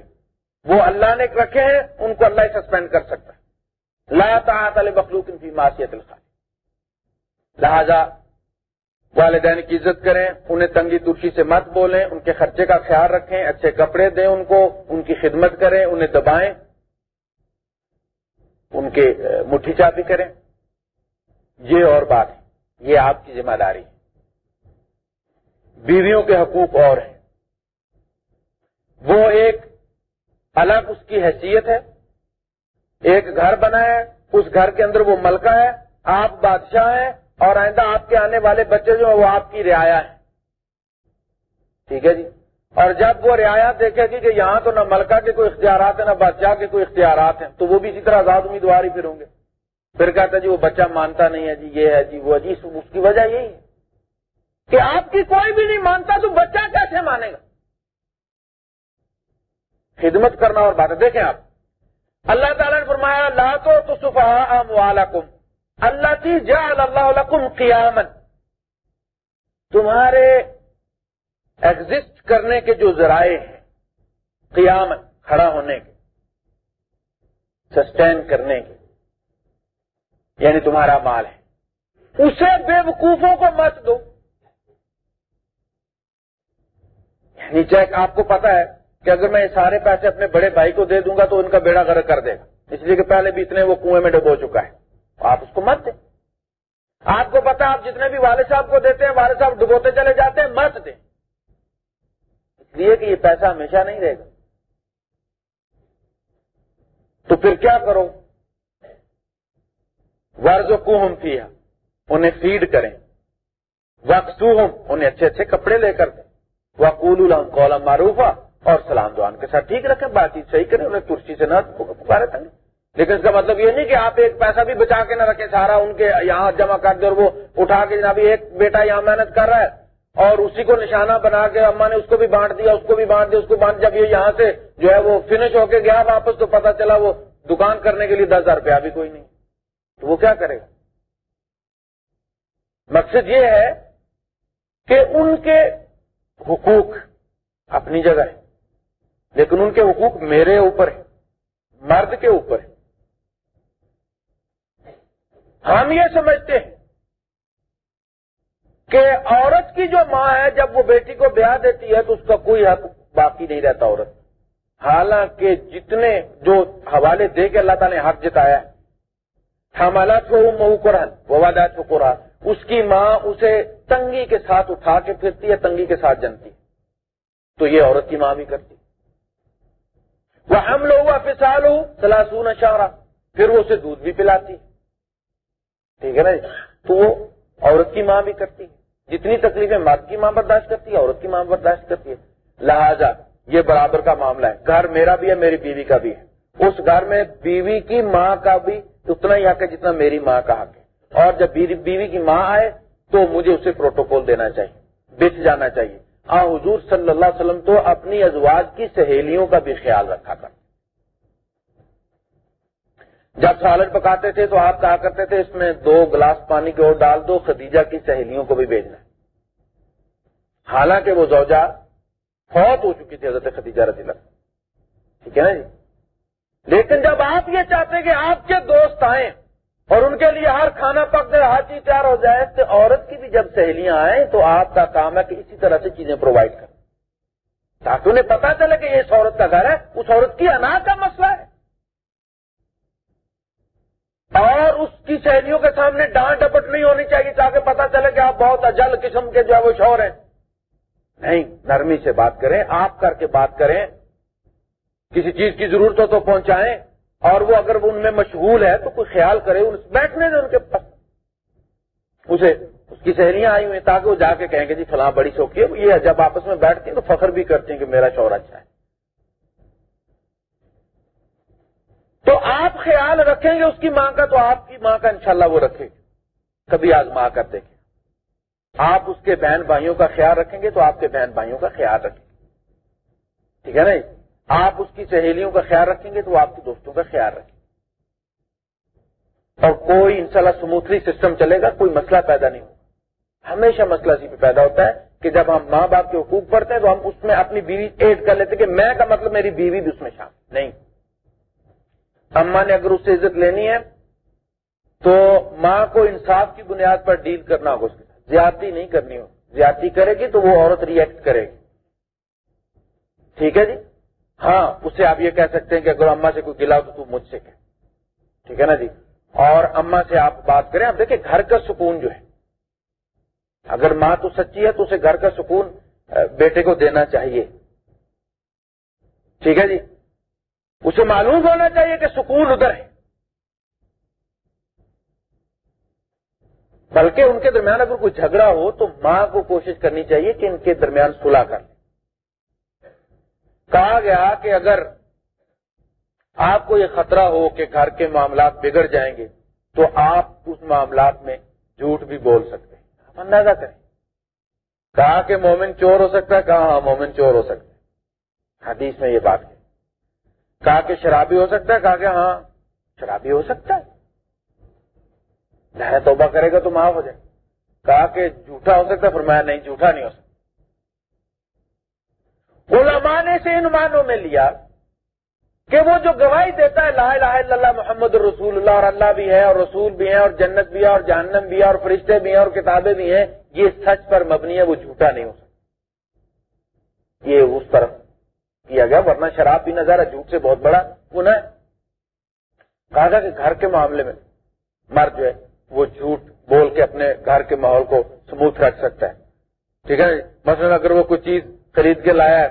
وہ اللہ نے رکھے ہیں، ان کو اللہ ہی سسپینڈ کر سکتا ہے۔ لا تعاط مخلوق فی معصیت الخال لہذا والدین کی عزت کریں، انہیں تنگی ترشی سے مت بولیں، ان کے خرچے کا خیال رکھیں، اچھے کپڑے دیں ان کو، ان کی خدمت کریں، انہیں دبائیں۔ ان کے مٹھی چاپی کریں۔ یہ اور بات ہے۔ یہ آپ کی ذمہ داری ہے۔ بیویوں کے حقوق اور ہیں۔ وہ ایک الگ اس کی حیثیت ہے۔ ایک گھر بنا ہے۔ اس گھر کے اندر وہ ملکہ ہے۔ آپ بادشاہ ہیں اور آئندہ آپ کے آنے والے بچے جو ہیں وہ آپ کی رعایا ہے ٹھیک ہے جی؟ اور جب وہ رعایات دیکھے گی کہ یہاں تو نہ ملکہ کے کوئی اختیارات ہیں، نہ بادشاہ کے کوئی اختیارات ہیں، تو وہ بھی اسی طرح آزاد امیدوار ہی پھر ہوں گے۔ پھر کہتا جی وہ بچہ مانتا نہیں ہے جی یہ ہے جی وہ جی اس کی وجہ یہی ہے کہ آپ کی کوئی بھی نہیں مانتا تو بچہ کیسے مانے گا؟ خدمت کرنا اور بات دیکھیں آپ۔ اللہ تعالیٰ نے فرمایا، لا تو صفحہ والم اللہ جی کی جا اللہ قیامن تمہارے ایگزٹ کرنے کے جو ذرائع ہیں قیامن کھڑا ہونے کے، سسٹین کرنے کے یعنی تمہارا مال ہے۔ اسے بے وقوفوں کو مت دو۔ یعنی چیک، آپ کو پتا ہے کہ اگر میں سارے پیسے اپنے بڑے بھائی کو دے دوں گا تو ان کا بیڑا غرق کر دے گا۔ اس لیے کہ پہلے بھی اتنے وہ کنویں میں ڈبو چکا ہے۔ آپ اس کو مت دیں۔ آپ کو پتا آپ جتنے بھی والد صاحب کو دیتے ہیں، والد صاحب ڈبوتے چلے جاتے ہیں، مت دیں۔ لیے کہ یہ پیسہ ہمیشہ نہیں رہے گا۔ تو پھر کیا کرو؟ ورز کو ہم انہیں فیڈ کریں۔ وقت انہیں اچھے اچھے کپڑے لے کر دیں۔ وہ الحم کولم معروفہ اور سلام دعان کے ساتھ ٹھیک رکھیں، بات چیت صحیح کریں، انہیں ترسی سے نہ پکارے تھے لیکن اس کا مطلب یہ نہیں کہ آپ ایک پیسہ بھی بچا کے نہ رکھیں، سارا ان کے یہاں جمع کر دے اور وہ اٹھا کے جناب ایک بیٹا یہاں محنت کر رہا ہے۔ اور اسی کو نشانہ بنا کے اما نے اس کو بھی بانٹ دیا، اس کو بھی بانٹ دیا، اس کو بانٹ جب یہ یہاں سے جو ہے وہ فنش ہو کے گیا، واپس تو پتا چلا وہ دکان کرنے کے لیے دس ہزار روپیہ بھی کوئی نہیں۔ تو وہ کیا کرے گا؟ مقصد یہ ہے کہ ان کے حقوق اپنی جگہ ہے لیکن ان کے حقوق میرے اوپر ہے مرد کے اوپر ہے ہم یہ سمجھتے ہیں کہ عورت کی جو ماں ہے، جب وہ بیٹی کو بیاہ دیتی ہے، تو اس کا کوئی حق باقی نہیں رہتا عورت۔ حالانکہ جتنے جو حوالے دے کے اللہ تعالیٰ نے حق جتایا ہے ہمالا چھو مئو قرآن ووادا چھو قرآن۔ اس کی ماں اسے تنگی کے ساتھ اٹھا کے پھرتی ہے، تنگی کے ساتھ جنتی۔ تو یہ عورت کی ماں بھی کرتی۔ وہ ہم لوگ فسال ہوں سلاسون اشارہ پھر وہ اسے دودھ بھی پلاتی۔ ٹھیک ہے نا جی؟ تو وہ عورت کی ماں بھی کرتی۔ ہے جتنی تکلیفیں مرد کی ماں برداشت کرتی ہے، عورت کی ماں برداشت کرتی ہے۔ لہذا یہ برابر کا معاملہ ہے۔ گھر میرا بھی ہے، میری بیوی کا بھی ہے۔ اس گھر میں بیوی کی ماں کا بھی اتنا ہی حق ہے جتنا میری ماں کا حق ہے۔ اور جب بیوی کی ماں آئے تو مجھے اسے پروٹوکول دینا چاہیے بچ جانا چاہیے۔ آ حضور صلی اللہ علیہ وسلم تو اپنی ازواج کی سہیلیوں کا بھی خیال رکھا کر جب سالن پکاتے تھے تو آپ کہا کرتے تھے، اس میں دو گلاس پانی کے اور ڈال دو، خدیجہ کی سہیلیوں کو بھی بھیجنا۔ حالانکہ وہ زوجہ فوت ہو چکی تھی حضرت خدیجہ رضی اللہ ٹھیک ہے نا جی؟ لیکن جب آپ یہ چاہتے کہ آپ کے دوست آئیں اور ان کے لیے ہر کھانا پک دے ہر چیز تیار ہو جائے، تو عورت کی بھی جب سہیلیاں آئیں تو آپ کا کام ہے کہ اسی طرح سے چیزیں پرووائڈ کریں۔ تاکہ انہیں پتا چلے کہ یہ اس عورت کا گھر ہے، اس عورت کی انا کا مسئلہ ہے۔ اور اس کی سہیلیوں کے سامنے ڈانٹ ڈپٹ نہیں ہونی چاہیے تاکہ پتا چلے کہ آپ بہت اجل قسم کے جو ہے وہ شور ہیں۔ نہیں، نرمی سے بات کریں، آپ کر کے بات کریں۔ کسی چیز کی ضرورت ہو تو پہنچائیں۔ اور وہ اگر وہ ان میں مشغول ہے تو کوئی خیال کرے، ان بیٹھنے دیں ان کے پاس۔ اسے، اس کی سہیلیاں آئی ہوئی تاکہ وہ جا کے کہیں گے جی فلاں بڑی شوقی ہے، یہ جب آپس میں بیٹھتی ہیں تو فخر بھی کرتی ہیں کہ میرا شور اچھا ہے۔ تو آپ خیال رکھیں گے اس کی ماں کا تو آپ کی ماں کا انشاءاللہ وہ رکھے گی۔ کبھی آزما کر دیکھیں۔ آپ اس کے بہن بھائیوں کا خیال رکھیں گے تو آپ کے بہن بھائیوں کا خیال رکھیں گے۔ ٹھیک ہے نا جی؟ آپ اس کی سہیلیوں کا خیال رکھیں گے تو آپ کے دوستوں کا خیال رکھیں گے۔ اور کوئی انشاءاللہ سموتھلی سسٹم چلے گا، کوئی مسئلہ پیدا نہیں ہوگا۔ ہمیشہ مسئلہ اسی پہ پیدا ہوتا ہے کہ جب ہم ماں باپ کے حقوق پڑھتے ہیں تو ہم اس میں اپنی بیوی ایڈ کر لیتے کہ میں کا مطلب میری بیوی بھی اس میں شامل۔ نہیں۔ اما نے اگر اس سے عزت لینی ہے، تو ماں کو انصاف کی بنیاد پر ڈیل کرنا ہوگا۔ اس کے زیادتی نہیں کرنی ہو۔ زیادتی کرے گی تو وہ عورت ریئیکٹ کرے گی۔ ٹھیک ہے جی؟ ہاں اس سے آپ یہ کہہ سکتے ہیں کہ اگر اما سے کوئی گلا تو تو مجھ سے کہ ٹھیک ہے نا جی؟ اور اما سے آپ بات کریں، آپ دیکھیں گھر کا سکون جو ہے۔ اگر ماں تو سچی ہے تو اسے گھر کا سکون بیٹے کو دینا چاہیے۔ ٹھیک ہے جی؟ اسے معلوم ہونا چاہیے کہ سکون ادھر ہے۔ بلکہ ان کے درمیان اگر کوئی جھگڑا ہو تو ماں کو کوشش کرنی چاہیے کہ ان کے درمیان صلح کر لیں کہا گیا کہ اگر آپ کو یہ خطرہ ہو کہ گھر کے معاملات بگڑ جائیں گے تو آپ اس معاملات میں جھوٹ بھی بول سکتے ہیں۔ آپ اندازہ کریں۔ کہا کہ مومن چور ہو سکتا ہے، کہا ہاں مومن چور ہو سکتا ہے۔ حدیث میں یہ بات ہے۔ کہا کہ شرابی ہو سکتا ہے؟ کہا کہ ہاں شرابی ہو سکتا ہے۔ توبہ کرے گا تو معاف ہو جائے۔ کہا کہ جھوٹا ہو سکتا ہے فرمایا نہیں، جھوٹا نہیں ہو سکتا۔ علماء نے سے ان معنوں میں لیا کہ وہ جو گواہی دیتا ہے، لا الہ الا اللہ، محمد رسول اللہ، اور اللہ بھی ہے، اور رسول بھی ہے اور جنت بھی ہے، اور جہنم بھی ہے، اور فرشتے بھی ہیں، اور کتابیں بھی ہیں، یہ سچ پر مبنی ہے، وہ جھوٹا نہیں ہو سکتا۔ یہ اس طرف کیا گیا، ورنہ شراب بھی نظارہ جھوٹ سے بہت بڑا گنا ہے۔ کہا گیا کہ گھر کے معاملے میں مرد جو ہے، وہ جھوٹ بول کے اپنے گھر کے ماحول کو سموتھ رکھ سکتا ہے۔ ٹھیک ہے جی؟ مثلا اگر وہ کوئی چیز خرید کے لایا ہے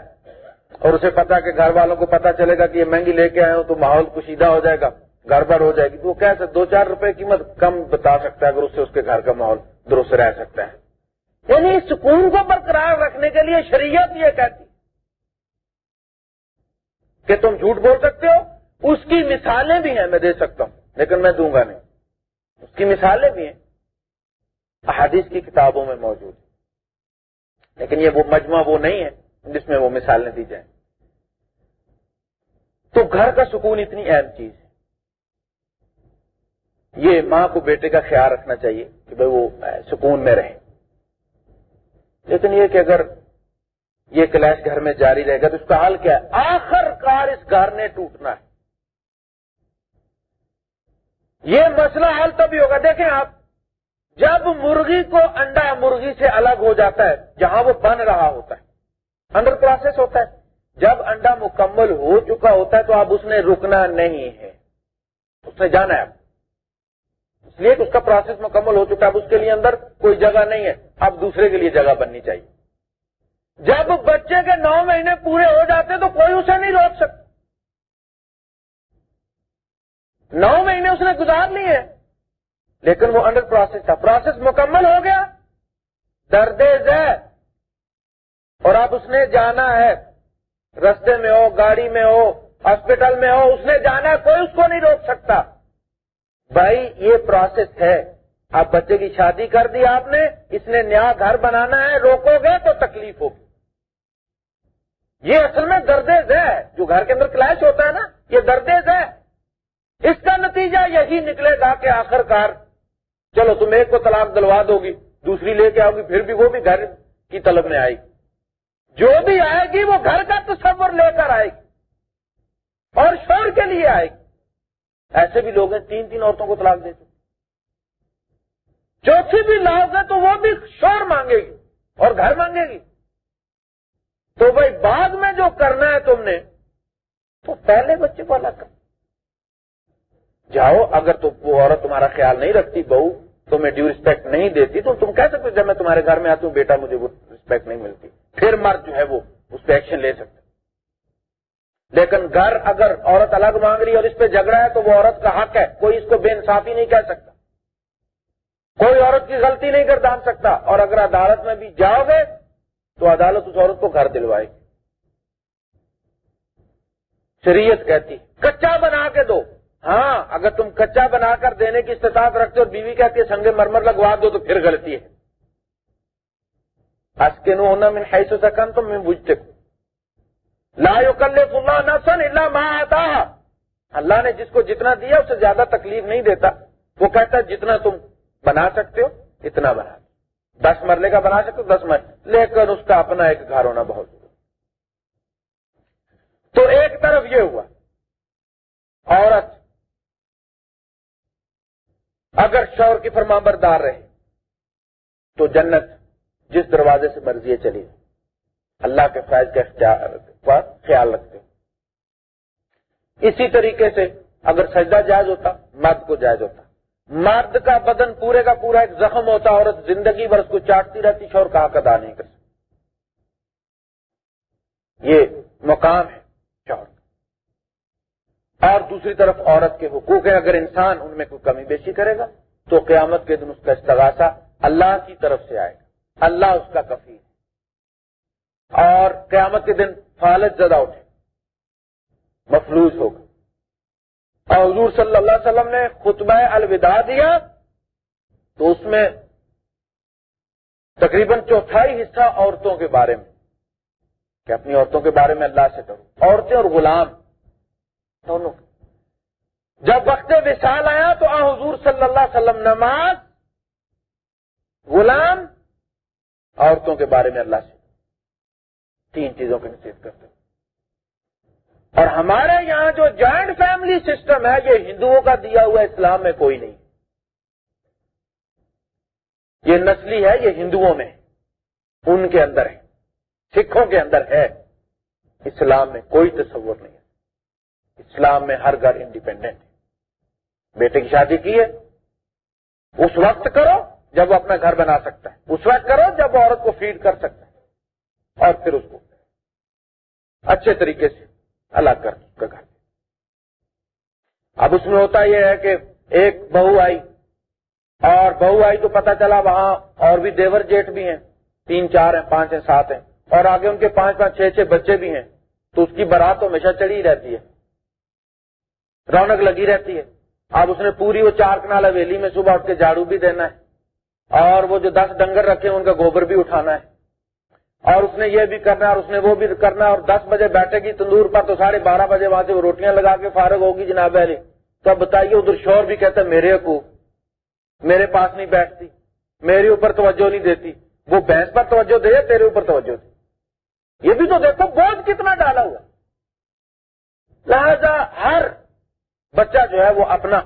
اور اسے پتا کہ گھر والوں کو پتا چلے گا کہ یہ مہنگی لے کے آئے ہوں تو ماحول کشیدہ ہو جائے گا گڑبڑ ہو جائے گی، تو وہ کیسے دو چار روپے قیمت کم بتا سکتا ہے اگر اس سے اس کے گھر کا ماحول درست رہ سکتا ہے۔ یعنی سکون کو برقرار رکھنے کے لیے شریعت یہ کہتی کہ تم جھوٹ بول سکتے ہو، اس کی مثالیں بھی ہیں، میں دے سکتا ہوں، لیکن میں دوں گا نہیں۔ اس کی مثالیں بھی ہیں۔ احادیث کی کتابوں میں موجود لیکن یہ وہ مجموعہ وہ نہیں ہے جس میں وہ مثالیں دی جائیں۔ تو گھر کا سکون اتنی اہم چیز ہے۔ یہ ماں کو بیٹے کا خیال رکھنا چاہیے کہ بھائی وہ سکون میں رہے۔ لیکن یہ کہ اگر یہ کلیش گھر میں جاری رہے گا تو اس کا حل کیا ہے؟ آخر کار اس گھر نے ٹوٹنا ہے۔ یہ مسئلہ حل تبھی ہوگا۔ دیکھیں آپ، جب مرغی کو انڈا مرغی سے الگ ہو جاتا ہے، جہاں وہ بن رہا ہوتا ہے انڈر پروسیس ہوتا ہے۔ جب انڈا مکمل ہو چکا ہوتا ہے تو اب اس نے رکنا نہیں ہے۔ اس نے جانا ہے اس لیے کہ اس کا پروسیس مکمل ہو چکا ہے، اب اس کے لیے اندر کوئی جگہ نہیں ہے۔ اب دوسرے کے لیے جگہ بننی چاہیے۔ جب بچے کے نو مہینے پورے ہو جاتے تو کوئی اسے نہیں روک سکتا۔ نو مہینے اس نے گزار لیے لیکن وہ انڈر پروسیس تھا۔ پروسیس مکمل ہو گیا۔ درد اور اب اس نے جانا ہے۔ رستے میں ہو، گاڑی میں ہو ہاسپٹل میں ہو، اس نے جانا ہے، کوئی اس کو نہیں روک سکتا۔ بھائی، یہ پروسیس ہے۔ آپ بچے کی شادی کر دی آپ نے، اس نے نیا گھر بنانا ہے، روکو گے تو تکلیف ہوگی۔ یہ اصل میں دردیز ہے۔ جو گھر کے اندر کلیش ہوتا ہے نا، یہ دردیز ہے۔ اس کا نتیجہ یہی نکلے گا کہ آخر کار، چلو تم ایک کو طلاق دلوا دو گی دوسری لے کے آؤ گی پھر بھی وہ بھی گھر کی طلب میں آئے گی۔ جو بھی آئے گی، وہ گھر کا تصور لے کر آئے گی۔ اور شور کے لیے آئے گی۔ ایسے بھی لوگ ہیں، تین تین عورتوں کو طلاق دیتے چوتھی بھی لاؤ گے تو وہ بھی شور مانگے گی اور گھر مانگے گی۔ تو بھائی بعد میں جو کرنا ہے تم نے، تو پہلے بچے کو الگ کر۔ جاؤ، اگر تو وہ عورت تمہارا خیال نہیں رکھتی، بہو، تمہیں ڈیو رسپیکٹ نہیں دیتی، تو تم کہہ سکتے جب میں تمہارے گھر میں آتی ہوں، بیٹا، مجھے وہ رسپیکٹ نہیں ملتی۔ پھر مرد جو ہے وہ اس پہ ایکشن لے سکتے لیکن گھر اگر عورت الگ مانگ رہی ہے اور اس پہ جھگڑا ہے، تو وہ عورت کا حق ہے، کوئی اس کو بے انصافی نہیں کہہ سکتا۔ کوئی عورت کی غلطی نہیں کر دان سکتا۔ اور اگر عدالت میں بھی جاؤ گے تو عدالت اس عورت کو گھر دلوائے۔ گی شریعت کہتی، کچا بنا کے دو۔ ہاں اگر تم کچا بنا کر دینے کی استطاعت رکھتے اور بیوی کہتی ہے سنگے مرمر لگوا دو تو پھر غلطی ہے۔ کے نو ہونا میں حیث سکن تو میں بجھتے لا کل اللہ نسن اللہ ماں آتا اللہ نے جس کو جتنا دیا، اسے زیادہ تکلیف نہیں دیتا۔ وہ کہتا ہے، جتنا تم بنا سکتے ہو، اتنا بنا دس مرلے کا بنا سکتے دس مرلے۔ لیکن اس کا اپنا ایک گھر ہونا بہت ضروری۔ تو ایک طرف یہ ہوا، عورت اگر شور کی فرما بردار رہے، تو جنت جس دروازے سے مرضی چلی۔ اللہ کے فائد کا خیال رکھتے۔ اسی طریقے سے اگر سجدہ جائز ہوتا، مرد کو جائز ہوتا۔ مرد کا بدن پورے کا پورا ایک زخم ہوتا عورت زندگی بھر اس کو چاٹتی رہتی شور کا حق ادا نہیں کر سکتی۔ یہ مقام ہے شور۔ اور دوسری طرف عورت کے حقوق ہیں، اگر انسان ان میں کوئی کمی بیشی کرے گا، تو قیامت کے دن اس کا استغاثہ اللہ کی طرف سے آئے گا۔ اللہ اس کا کفی ہے۔ اور قیامت کے دن فالت زدہ اٹھے۔ مفلوج ہوگا۔ اور حضور صلی اللہ علیہ وسلم نے خطبہ الوداع دیا تو اس میں تقریباً چوتھائی حصہ عورتوں کے بارے میں کہ اپنی عورتوں کے بارے میں اللہ سے کروں عورتیں اور غلام۔ دونوں۔ جب وقت وشال آیا تو آ حضور صلی اللہ علیہ وسلم نماز، غلام، عورتوں کے بارے میں اللہ سے تین چیزوں کی نصیحت کرتے۔ اور ہمارے یہاں جو جوائنٹ فیملی سسٹم ہے، یہ ہندوؤں کا دیا ہوا اسلام میں کوئی نہیں۔ یہ نسلی ہے، یہ ہندوؤں میں۔ ان کے اندر ہے۔ سکھوں کے اندر ہے۔ اسلام میں کوئی تصور نہیں ہے۔ اسلام میں ہر گھر انڈیپینڈنٹ ہے۔ بیٹے کی شادی کی ہے۔ اس وقت کرو جب وہ اپنا گھر بنا سکتا ہے۔ اس وقت کرو جب وہ عورت کو فیڈ کر سکتا ہے۔ اور پھر اس کو۔ اچھے طریقے سے۔ الگ کر گھر۔ اب اس میں ہوتا یہ ہے کہ ایک بہو آئی اور بہو آئی تو پتا چلا وہاں اور بھی دیور جیٹ بھی ہیں۔ تین، چار ہیں، پانچ ہیں، سات ہیں۔ اور آگے ان کے پانچ پانچ، چھ چھ بچے بھی ہیں۔ تو اس کی برات تو ہمیشہ چڑھی رہتی ہے۔ رونق لگی رہتی ہے۔ اب اس نے پوری وہ چار کنال حویلی میں صبح اٹھ کے جھاڑو بھی دینا ہے اور وہ جو دس ڈنگر رکھے ہیں، ان کا گوبر بھی اٹھانا ہے۔ اور اس نے یہ بھی کرنا اور اس نے وہ بھی کرنا اور دس بجے بیٹھے گی تندور پر تو ساڑھے بارہ بجے وہاں سے وہ روٹیاں لگا کے فارغ ہوگی جناب علی۔ تو اب بتائیے ادھر شور بھی کہتا ہے میرے کو۔ میرے پاس نہیں بیٹھتی۔ میرے اوپر توجہ نہیں دیتی۔ وہ بھینس پر توجہ دے تیرے اوپر توجہ دے؟ یہ بھی تو دیکھو، بوجھ کتنا ڈالا ہوا لہذا ہر بچہ جو ہے وہ اپنا